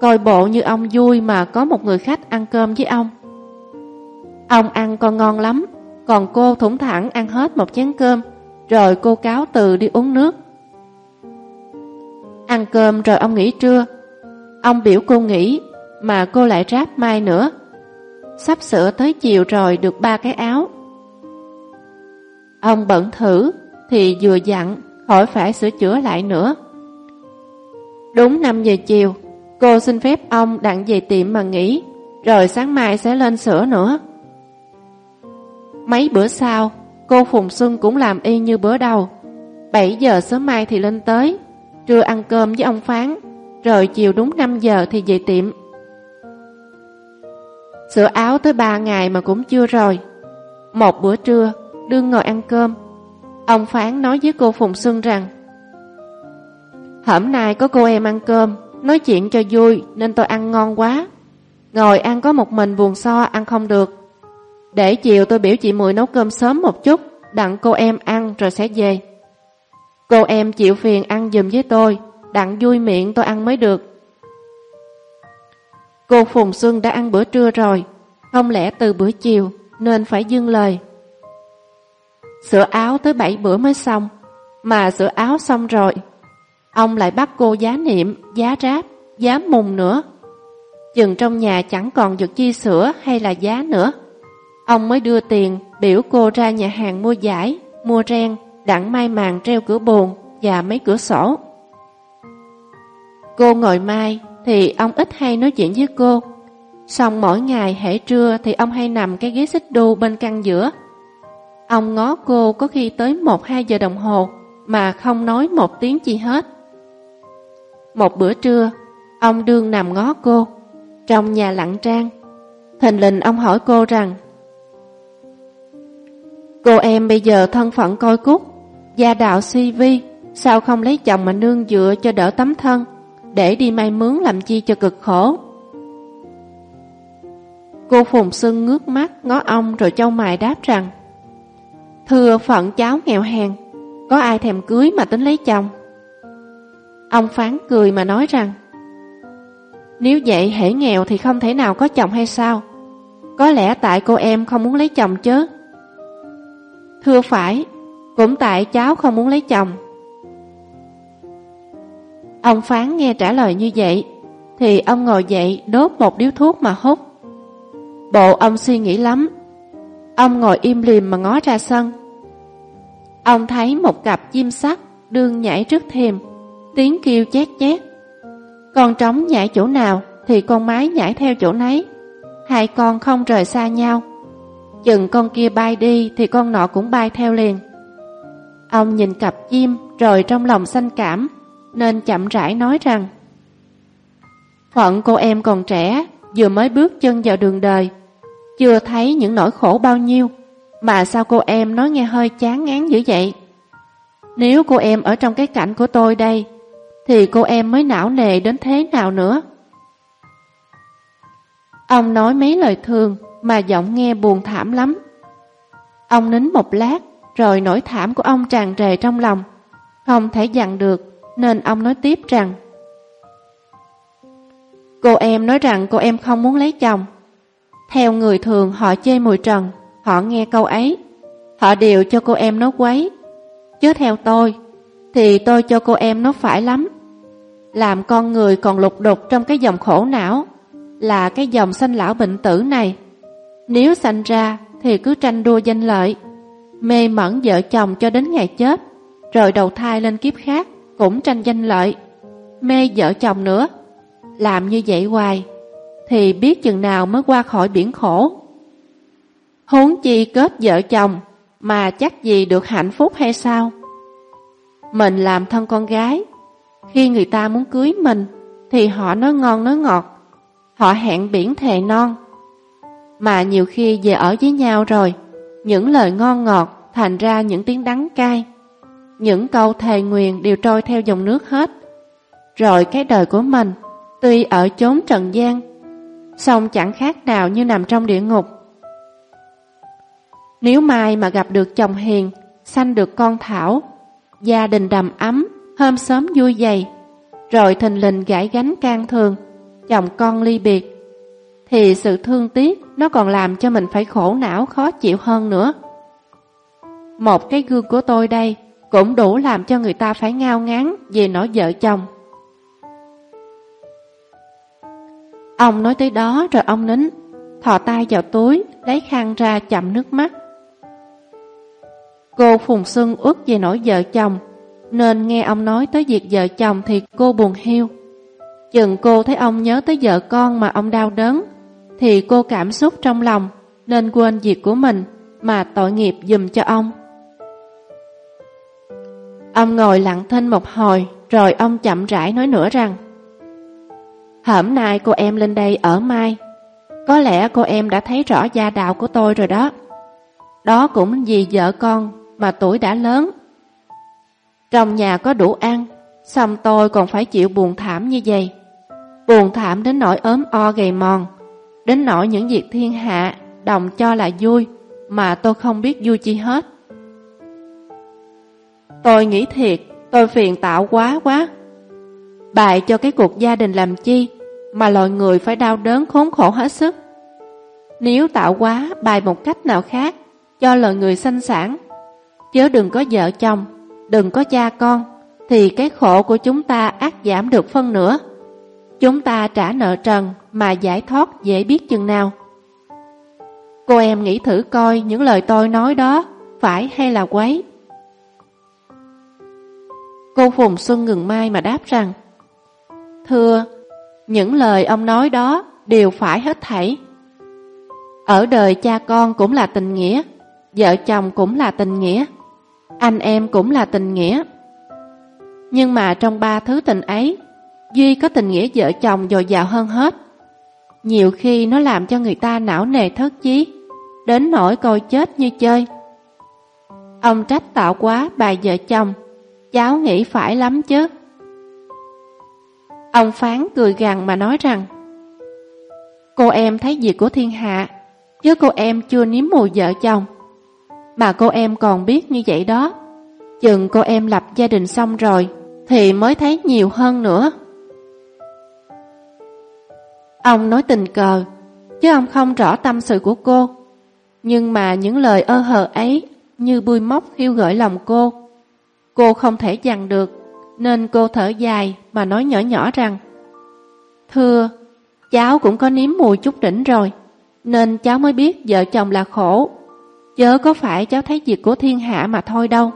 Coi bộ như ông vui mà có một người khách ăn cơm với ông. Ông ăn còn ngon lắm, còn cô thủng thẳng ăn hết một chén cơm, rồi cô cáo từ đi uống nước. Ăn cơm rồi ông nghỉ trưa. Ông biểu cô nghỉ, mà cô lại ráp mai nữa. Sắp sửa tới chiều rồi được ba cái áo. Ông bận thử, thì vừa dặn khỏi phải sửa chữa lại nữa. Đúng 5 giờ chiều, cô xin phép ông đặng về tiệm mà nghỉ, rồi sáng mai sẽ lên sửa nữa. Mấy bữa sau, cô Phùng Xuân cũng làm y như bữa đầu. 7 giờ sớm mai thì lên tới, trưa ăn cơm với ông Phán, rồi chiều đúng 5 giờ thì về tiệm. Sửa áo tới 3 ngày mà cũng chưa rồi. Một bữa trưa, đương ngồi ăn cơm, Ông Phán nói với cô Phùng Xuân rằng Hôm nay có cô em ăn cơm, nói chuyện cho vui nên tôi ăn ngon quá. Ngồi ăn có một mình buồn so ăn không được. Để chiều tôi biểu chị Mười nấu cơm sớm một chút, đặng cô em ăn rồi sẽ về. Cô em chịu phiền ăn dùm với tôi, đặng vui miệng tôi ăn mới được. Cô Phùng Xuân đã ăn bữa trưa rồi, không lẽ từ bữa chiều nên phải dưng lời. Sửa áo tới 7 bữa mới xong, mà sửa áo xong rồi. Ông lại bắt cô giá niệm, giá ráp, giá mùng nữa. Chừng trong nhà chẳng còn được chi sữa hay là giá nữa. Ông mới đưa tiền biểu cô ra nhà hàng mua giải, mua ren, đặng mai màng treo cửa bồn và mấy cửa sổ. Cô ngồi mai thì ông ít hay nói chuyện với cô. Xong mỗi ngày hễ trưa thì ông hay nằm cái ghế xích đu bên căn giữa Ông ngó cô có khi tới một hai giờ đồng hồ mà không nói một tiếng chi hết. Một bữa trưa, ông đương nằm ngó cô, trong nhà lặng trang. Thình lình ông hỏi cô rằng Cô em bây giờ thân phận coi cút, gia đạo si vi, sao không lấy chồng mà nương dựa cho đỡ tấm thân, để đi may mướn làm chi cho cực khổ. Cô Phùng Xuân ngước mắt ngó ông rồi châu mài đáp rằng Thưa phận cháu nghèo hèn, có ai thèm cưới mà tính lấy chồng? Ông phán cười mà nói rằng, nếu vậy hễ nghèo thì không thể nào có chồng hay sao? Có lẽ tại cô em không muốn lấy chồng chứ? Thưa phải, cũng tại cháu không muốn lấy chồng. Ông Phán nghe trả lời như vậy, thì ông ngồi dậy đốt một điếu thuốc mà hút. Bộ ông suy nghĩ lắm. Ông ngồi im lìm mà ngó ra sân. Ông thấy một cặp chim sắt đương nhảy trước thềm, tiếng kêu chét chét. Con trống nhảy chỗ nào thì con mái nhảy theo chỗ nấy. Hai con không rời xa nhau. Chừng con kia bay đi thì con nọ cũng bay theo liền. Ông nhìn cặp chim rồi trong lòng xanh cảm, nên chậm rãi nói rằng Phận cô em còn trẻ, vừa mới bước chân vào đường đời, chưa thấy những nỗi khổ bao nhiêu, mà sao cô em nói nghe hơi chán ngán dữ vậy? Nếu cô em ở trong cái cảnh của tôi đây, thì cô em mới não nề đến thế nào nữa? Ông nói mấy lời thương mà giọng nghe buồn thảm lắm. Ông nín một lát, rồi nỗi thảm của ông tràn trề trong lòng, không thể dằn được, nên ông nói tiếp rằng Cô em nói rằng cô em không muốn lấy chồng. Theo người thường họ chê mùi trần, họ nghe câu ấy, họ đều cho cô em nó quấy. Chứ theo tôi, thì tôi cho cô em nó phải lắm. Làm con người còn lục đục trong cái dòng khổ não, là cái dòng sanh lão bệnh tử này. Nếu sanh ra thì cứ tranh đua danh lợi, mê mẩn vợ chồng cho đến ngày chết, rồi đầu thai lên kiếp khác cũng tranh danh lợi, mê vợ chồng nữa. Làm như vậy hoài, thì biết chừng nào mới qua khỏi biển khổ. Huống chi kết vợ chồng mà chắc gì được hạnh phúc hay sao? Mình làm thân con gái, khi người ta muốn cưới mình thì họ nói ngon nói ngọt, họ hẹn biển thề non. Mà nhiều khi về ở với nhau rồi, những lời ngon ngọt thành ra những tiếng đắng cay. Những câu thề nguyền đều trôi theo dòng nước hết. Rồi cái đời của mình, tuy ở chốn trần gian, song chẳng khác nào như nằm trong địa ngục. Nếu mai mà gặp được chồng hiền, sanh được con Thảo, gia đình đầm ấm, hôm sớm vui dày, rồi thình lình gãi gánh can thường, chồng con ly biệt, thì sự thương tiếc nó còn làm cho mình phải khổ não khó chịu hơn nữa. Một cái gương của tôi đây cũng đủ làm cho người ta phải ngao ngán về nỗi vợ chồng. Ông nói tới đó rồi ông nín, thò tay vào túi, lấy khăn ra chậm nước mắt. Cô Phùng Xuân ước về nỗi vợ chồng, nên nghe ông nói tới việc vợ chồng thì cô buồn hiu. Chừng cô thấy ông nhớ tới vợ con mà ông đau đớn, thì cô cảm xúc trong lòng, nên quên việc của mình mà tội nghiệp dùm cho ông. Ông ngồi lặng thinh một hồi, rồi ông chậm rãi nói nữa rằng Hởm nay cô em lên đây ở mai, có lẽ cô em đã thấy rõ gia đạo của tôi rồi đó. Đó cũng vì vợ con mà tuổi đã lớn. Trong nhà có đủ ăn, xong tôi còn phải chịu buồn thảm như vậy. Buồn thảm đến nỗi ốm o gầy mòn, đến nỗi những việc thiên hạ đồng cho là vui, mà tôi không biết vui chi hết. Tôi nghĩ thiệt, tôi phiền tạo quá quá. Bài cho cái cuộc gia đình làm chi, mà loài người phải đau đớn khốn khổ hết sức. Nếu tạo quá bài một cách nào khác, cho loài người sanh sản, chớ đừng có vợ chồng, đừng có cha con, thì cái khổ của chúng ta ác giảm được phân nữa. Chúng ta trả nợ trần mà giải thoát dễ biết chừng nào. Cô em nghĩ thử coi những lời tôi nói đó phải hay là quấy. Cô Phùng Xuân ngừng mai mà đáp rằng Thưa, những lời ông nói đó đều phải hết thảy. Ở đời cha con cũng là tình nghĩa, vợ chồng cũng là tình nghĩa, anh em cũng là tình nghĩa. Nhưng mà trong ba thứ tình ấy, Duy có tình nghĩa vợ chồng dồi dào hơn hết. Nhiều khi nó làm cho người ta não nề thất chí, đến nỗi coi chết như chơi. Ông trách tạo quá bà vợ chồng, cháu nghĩ phải lắm chứ. Ông Phán cười gằn mà nói rằng Cô em thấy việc của thiên hạ Chứ cô em chưa nếm mùi vợ chồng Mà cô em còn biết như vậy đó Chừng cô em lập gia đình xong rồi Thì mới thấy nhiều hơn nữa Ông nói tình cờ Chứ ông không rõ tâm sự của cô Nhưng mà những lời ơ hờ ấy như bùi móc khiêu gợi lòng cô. Cô không thể dằn được, nên cô thở dài mà nói nhỏ nhỏ rằng Thưa, cháu cũng có nếm mùi chút đỉnh rồi, nên cháu mới biết vợ chồng là khổ. Chớ có phải cháu thấy việc của thiên hạ mà thôi đâu.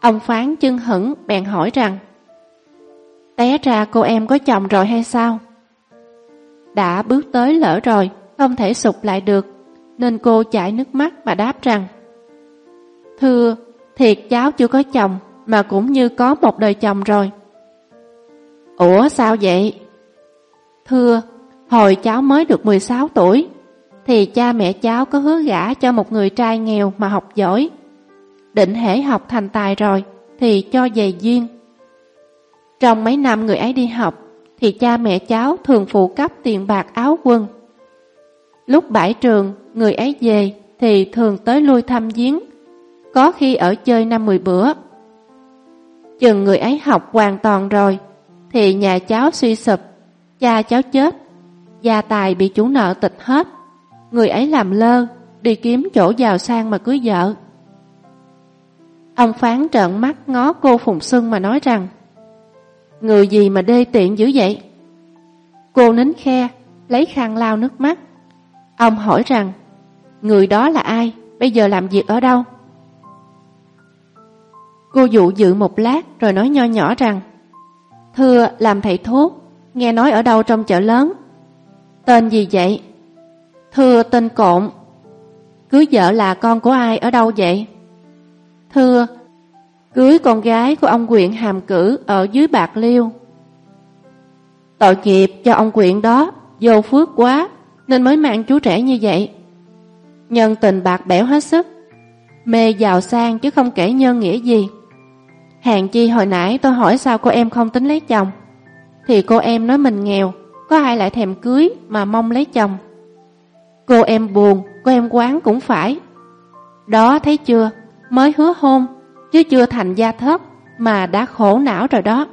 Ông phán chân hững bèn hỏi rằng Té ra cô em có chồng rồi hay sao? Đã bước tới lỡ rồi, không thể sụp lại được, nên cô chảy nước mắt mà đáp rằng Thưa, thiệt cháu chưa có chồng, mà cũng như có một đời chồng rồi. Ủa sao vậy? Thưa, hồi cháu mới được 16 tuổi, thì cha mẹ cháu có hứa gả cho một người trai nghèo mà học giỏi. Định hễ học thành tài rồi, thì cho về duyên. Trong mấy năm người ấy đi học, thì cha mẹ cháu thường phụ cấp tiền bạc áo quân. Lúc bãi trường, người ấy về thì thường tới lui thăm viếng, có khi ở chơi năm mười bữa. Chừng người ấy học hoàn toàn rồi, thì nhà cháu suy sụp, cha cháu chết, gia tài bị chủ nợ tịch hết. Người ấy làm lơ, đi kiếm chỗ giàu sang mà cưới vợ. Ông phán trợn mắt ngó cô Phùng Xuân mà nói rằng Người gì mà đê tiện dữ vậy? Cô nín khe, lấy khăn lau nước mắt. Ông hỏi rằng Người đó là ai? Bây giờ làm việc ở đâu? Cô dụ dự một lát rồi nói nho nhỏ rằng Thưa làm thầy thuốc, nghe nói ở đâu trong chợ lớn. Tên gì vậy? Thưa tên Cộn. Cưới vợ là con của ai ở đâu vậy? Thưa, cưới con gái của ông quyện hàm cử ở dưới Bạc Liêu. Tội nghiệp cho ông quyện đó, vô phước quá, nên mới mang chú trẻ như vậy. Nhân tình bạc bẽo hết sức, mê giàu sang chứ không kể nhân nghĩa gì. Hàng chi hồi nãy tôi hỏi sao cô em không tính lấy chồng, thì cô em nói mình nghèo, có ai lại thèm cưới mà mong lấy chồng. Cô em buồn, cô em quán cũng phải. Đó thấy chưa, mới hứa hôn, chứ chưa thành gia thất, mà đã khổ não rồi đó.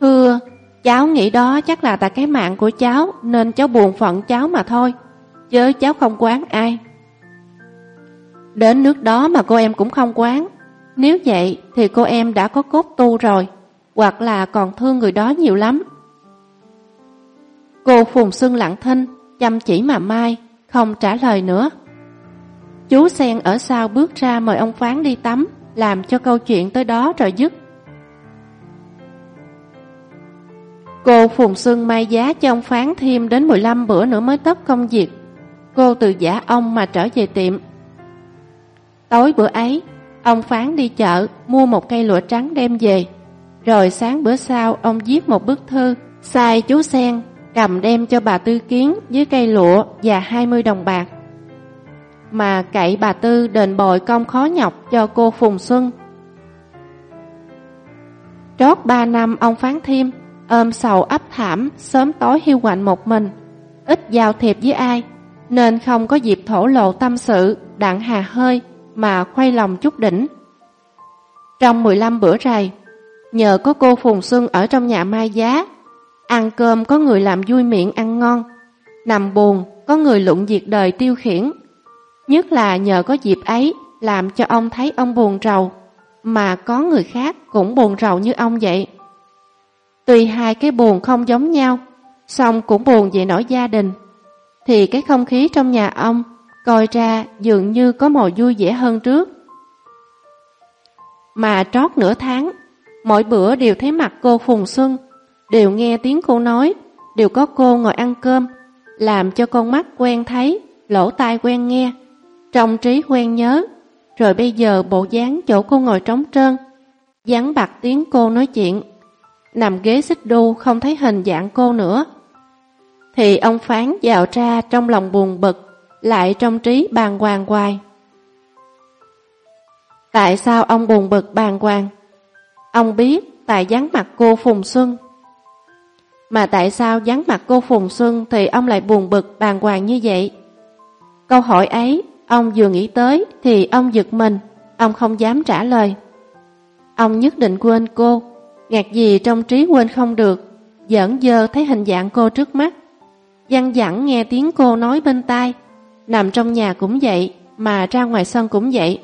Thưa, cháu nghĩ đó chắc là tại cái mạng của cháu, nên cháu buồn phận cháu mà thôi, chứ cháu không quán ai. Đến nước đó mà cô em cũng không quán, nếu vậy thì cô em đã có cốt tu rồi, hoặc là còn thương người đó nhiều lắm. Cô Phùng Xuân lặng thinh, chăm chỉ mà mai, không trả lời nữa. Chú Sen ở sau bước ra mời ông Phán đi tắm, làm cho câu chuyện tới đó rồi dứt. Cô Phùng Xuân mai giá cho ông Phán thêm đến 15 bữa nữa mới tất công việc. Cô từ giả ông mà trở về tiệm. Tối bữa ấy, ông Phán đi chợ mua một cây lụa trắng đem về. Rồi sáng bữa sau ông viết một bức thư, sai chú Sen cầm đem cho bà Tư Kiến dưới cây lụa và 20 đồng bạc mà cậy bà Tư đền bồi công khó nhọc cho cô Phùng Xuân. Trót ba năm ông phán thêm, ôm sầu ấp thảm, sớm tối hiu quạnh một mình, ít giao thiệp với ai, nên không có dịp thổ lộ tâm sự, đặng hà hơi, mà khoay lòng chút đỉnh. Trong 15 bữa rày, nhờ có cô Phùng Xuân ở trong nhà mai giá, ăn cơm có người làm vui miệng ăn ngon, nằm buồn có người luận diệt đời tiêu khiển, Nhất là nhờ có dịp ấy làm cho ông thấy ông buồn rầu, mà có người khác cũng buồn rầu như ông vậy. Tuy hai cái buồn không giống nhau, song cũng buồn về nỗi gia đình, thì cái không khí trong nhà ông coi ra dường như có màu vui vẻ hơn trước. Mà trót nửa tháng, mỗi bữa đều thấy mặt cô Phùng Xuân, đều nghe tiếng cô nói, đều có cô ngồi ăn cơm, làm cho con mắt quen thấy, lỗ tai quen nghe. Trong trí quen nhớ, rồi bây giờ bộ dáng chỗ cô ngồi trống trơn, dán bạc tiếng cô nói chuyện, nằm ghế xích đu không thấy hình dạng cô nữa. Thì ông phán dạo ra trong lòng buồn bực, lại trong trí bàn hoàng hoài. Tại sao ông buồn bực bàn hoàng? Ông biết tại dáng mặt cô Phùng Xuân. Mà tại sao dáng mặt cô Phùng Xuân thì ông lại buồn bực bàn hoàng như vậy? Câu hỏi ấy Ông vừa nghĩ tới thì ông giật mình, ông không dám trả lời. Ông nhất định quên cô, ngạc gì trong trí quên không được, giỡn dơ thấy hình dạng cô trước mắt. Văn dẳng nghe tiếng cô nói bên tai, nằm trong nhà cũng vậy, mà ra ngoài sân cũng vậy.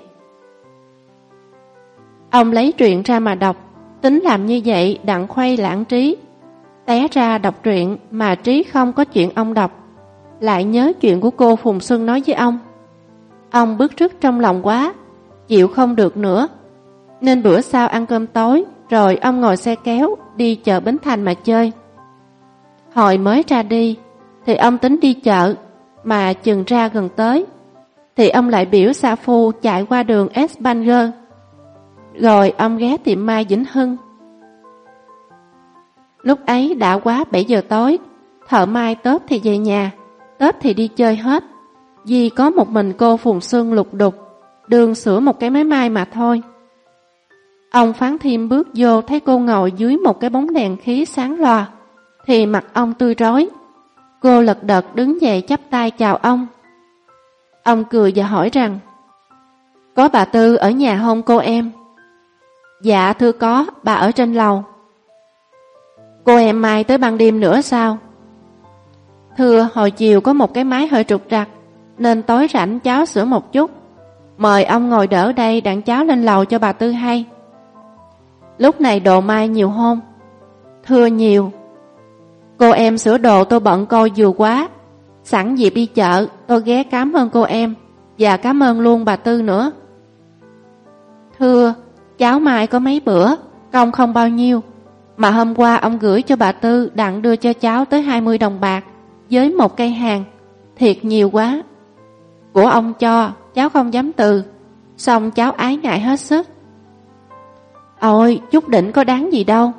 Ông lấy truyện ra mà đọc, tính làm như vậy đặng khuây lãng trí. Té ra đọc truyện mà trí không có chuyện ông đọc, lại nhớ chuyện của cô Phùng Xuân nói với ông. Ông bức rứt trong lòng quá, chịu không được nữa. Nên bữa sau ăn cơm tối, rồi ông ngồi xe kéo đi chợ Bến Thành mà chơi. Hồi mới ra đi, thì ông tính đi chợ, mà chừng ra gần tới, thì ông lại biểu Sa Phu chạy qua đường S. Banger. Rồi ông ghé tiệm Mai Vĩnh Hưng. Lúc ấy đã quá 7 giờ tối, thợ mai tớp thì về nhà, tớp thì đi chơi hết. Vì có một mình cô Phùng sương lục đục, đường sửa một cái máy mai mà thôi. Ông phán thêm bước vô thấy cô ngồi dưới một cái bóng đèn khí sáng loa, thì mặt ông tươi rói. Cô lật đật đứng dậy chắp tay chào ông. Ông cười và hỏi rằng, Có bà Tư ở nhà không cô em? Dạ thưa có, bà ở trên lầu. Cô em mai tới ban đêm nữa sao? Thưa, hồi chiều có một cái máy hơi trục trặc, nên tối rảnh cháu sửa một chút. Mời ông ngồi đỡ đây đặng cháu lên lầu cho bà Tư hay. Lúc này đồ mai nhiều hôn? Thưa nhiều. Cô em sửa đồ tôi bận coi vừa quá. Sẵn dịp đi chợ, tôi ghé cảm ơn cô em, và cảm ơn luôn bà Tư nữa. Thưa, cháu mai có mấy bữa, công không bao nhiêu, mà hôm qua ông gửi cho bà Tư đặng đưa cho cháu tới 20 đồng bạc với một cây hàng, thiệt nhiều quá. Của ông cho, cháu không dám từ, xong cháu ái ngại hết sức. Ôi, chút đỉnh có đáng gì đâu,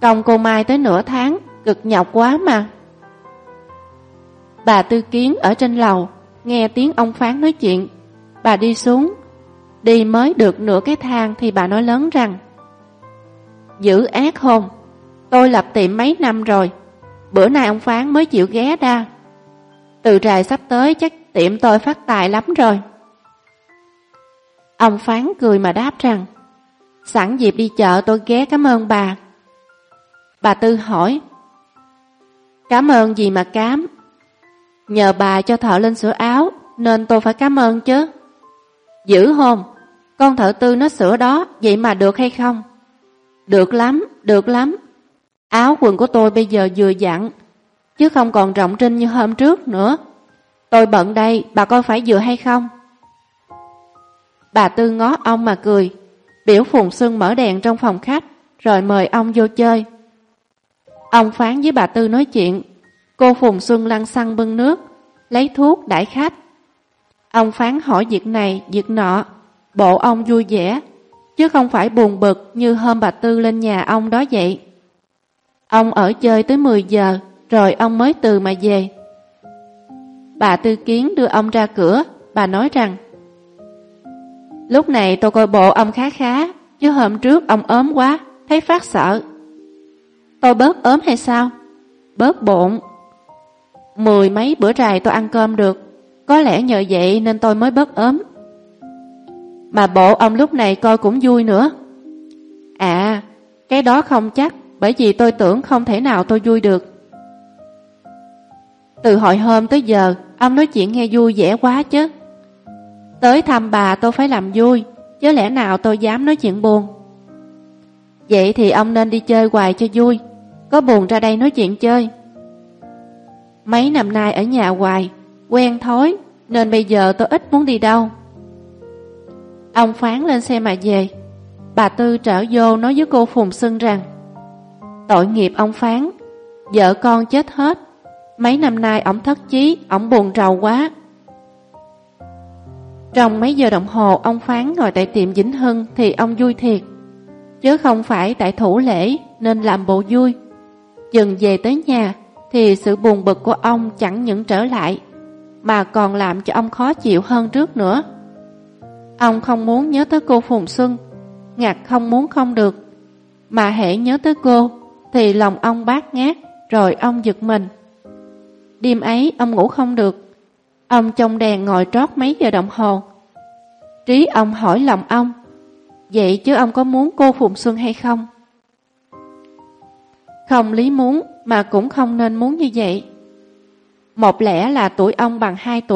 công cô Mai tới nửa tháng, cực nhọc quá mà. Bà Tư Kiến ở trên lầu, nghe tiếng ông Phán nói chuyện, bà đi xuống, đi mới được nửa cái thang thì bà nói lớn rằng Giữ ác hôn, tôi lập tiệm mấy năm rồi, bữa nay ông Phán mới chịu ghé ra. Từ trài sắp tới chắc tiệm tôi phát tài lắm rồi. Ông Phán cười mà đáp rằng Sẵn dịp đi chợ tôi ghé cảm ơn bà. Bà Tư hỏi Cảm ơn gì mà cám? Nhờ bà cho thợ lên sửa áo Nên tôi phải cảm ơn chứ. Giữ hôn Con thợ tư nó sửa đó Vậy mà được hay không? Được lắm, được lắm. Áo quần của tôi bây giờ vừa dặn Chứ không còn rộng trinh như hôm trước nữa. Tôi bận đây Bà coi phải vừa hay không? Bà Tư ngó ông mà cười. Biểu Phùng Xuân mở đèn trong phòng khách Rồi mời ông vô chơi. Ông Phán với bà Tư nói chuyện. Cô Phùng Xuân lăn xăng bưng nước Lấy thuốc đãi khách. Ông Phán hỏi việc này, việc nọ. Bộ ông vui vẻ Chứ không phải buồn bực Như hôm bà Tư lên nhà ông đó vậy. Ông ở chơi tới 10 giờ Rồi ông mới từ mà về. Bà Tư Kiến đưa ông ra cửa. Bà nói rằng, Lúc này tôi coi bộ ông khá khá, Chứ hôm trước ông ốm quá, Thấy phát sợ. Tôi bớt ốm hay sao? Bớt bụng. Mười mấy bữa rày tôi ăn cơm được. Có lẽ nhờ vậy nên tôi mới bớt ốm. Mà bộ ông lúc này coi cũng vui nữa. À Cái đó không chắc, Bởi vì tôi tưởng không thể nào tôi vui được. Từ hồi hôm tới giờ Ông nói chuyện nghe vui vẻ quá chứ. Tới thăm bà tôi phải làm vui, Chứ lẽ nào tôi dám nói chuyện buồn. Vậy thì ông nên đi chơi hoài cho vui, Có buồn ra đây nói chuyện chơi. Mấy năm nay ở nhà hoài, Quen thói, Nên bây giờ tôi ít muốn đi đâu. Ông phán lên xe mà về, Bà Tư trở vô nói với cô Phùng Sưng rằng, Tội nghiệp ông phán, Vợ con chết hết Mấy năm nay ổng thất chí Ổng buồn rầu quá Trong mấy giờ đồng hồ Ông phán ngồi tại tiệm Vĩnh Hưng Thì ông vui thiệt Chứ không phải tại thủ lễ Nên làm bộ vui Dần về tới nhà thì sự buồn bực của ông chẳng những trở lại, mà còn làm cho ông khó chịu hơn trước nữa. Ông không muốn nhớ tới cô Phùng Xuân, ngặt không muốn không được, mà hễ nhớ tới cô, thì lòng ông bát ngát, rồi ông giật mình. Đêm ấy ông ngủ không được, ông trong đèn ngồi trót mấy giờ đồng hồ. Trí ông hỏi lòng ông, vậy chứ ông có muốn cô Phùng Xuân hay không? Không lý muốn mà cũng không nên muốn như vậy. một lẽ là tuổi ông bằng hai tuổi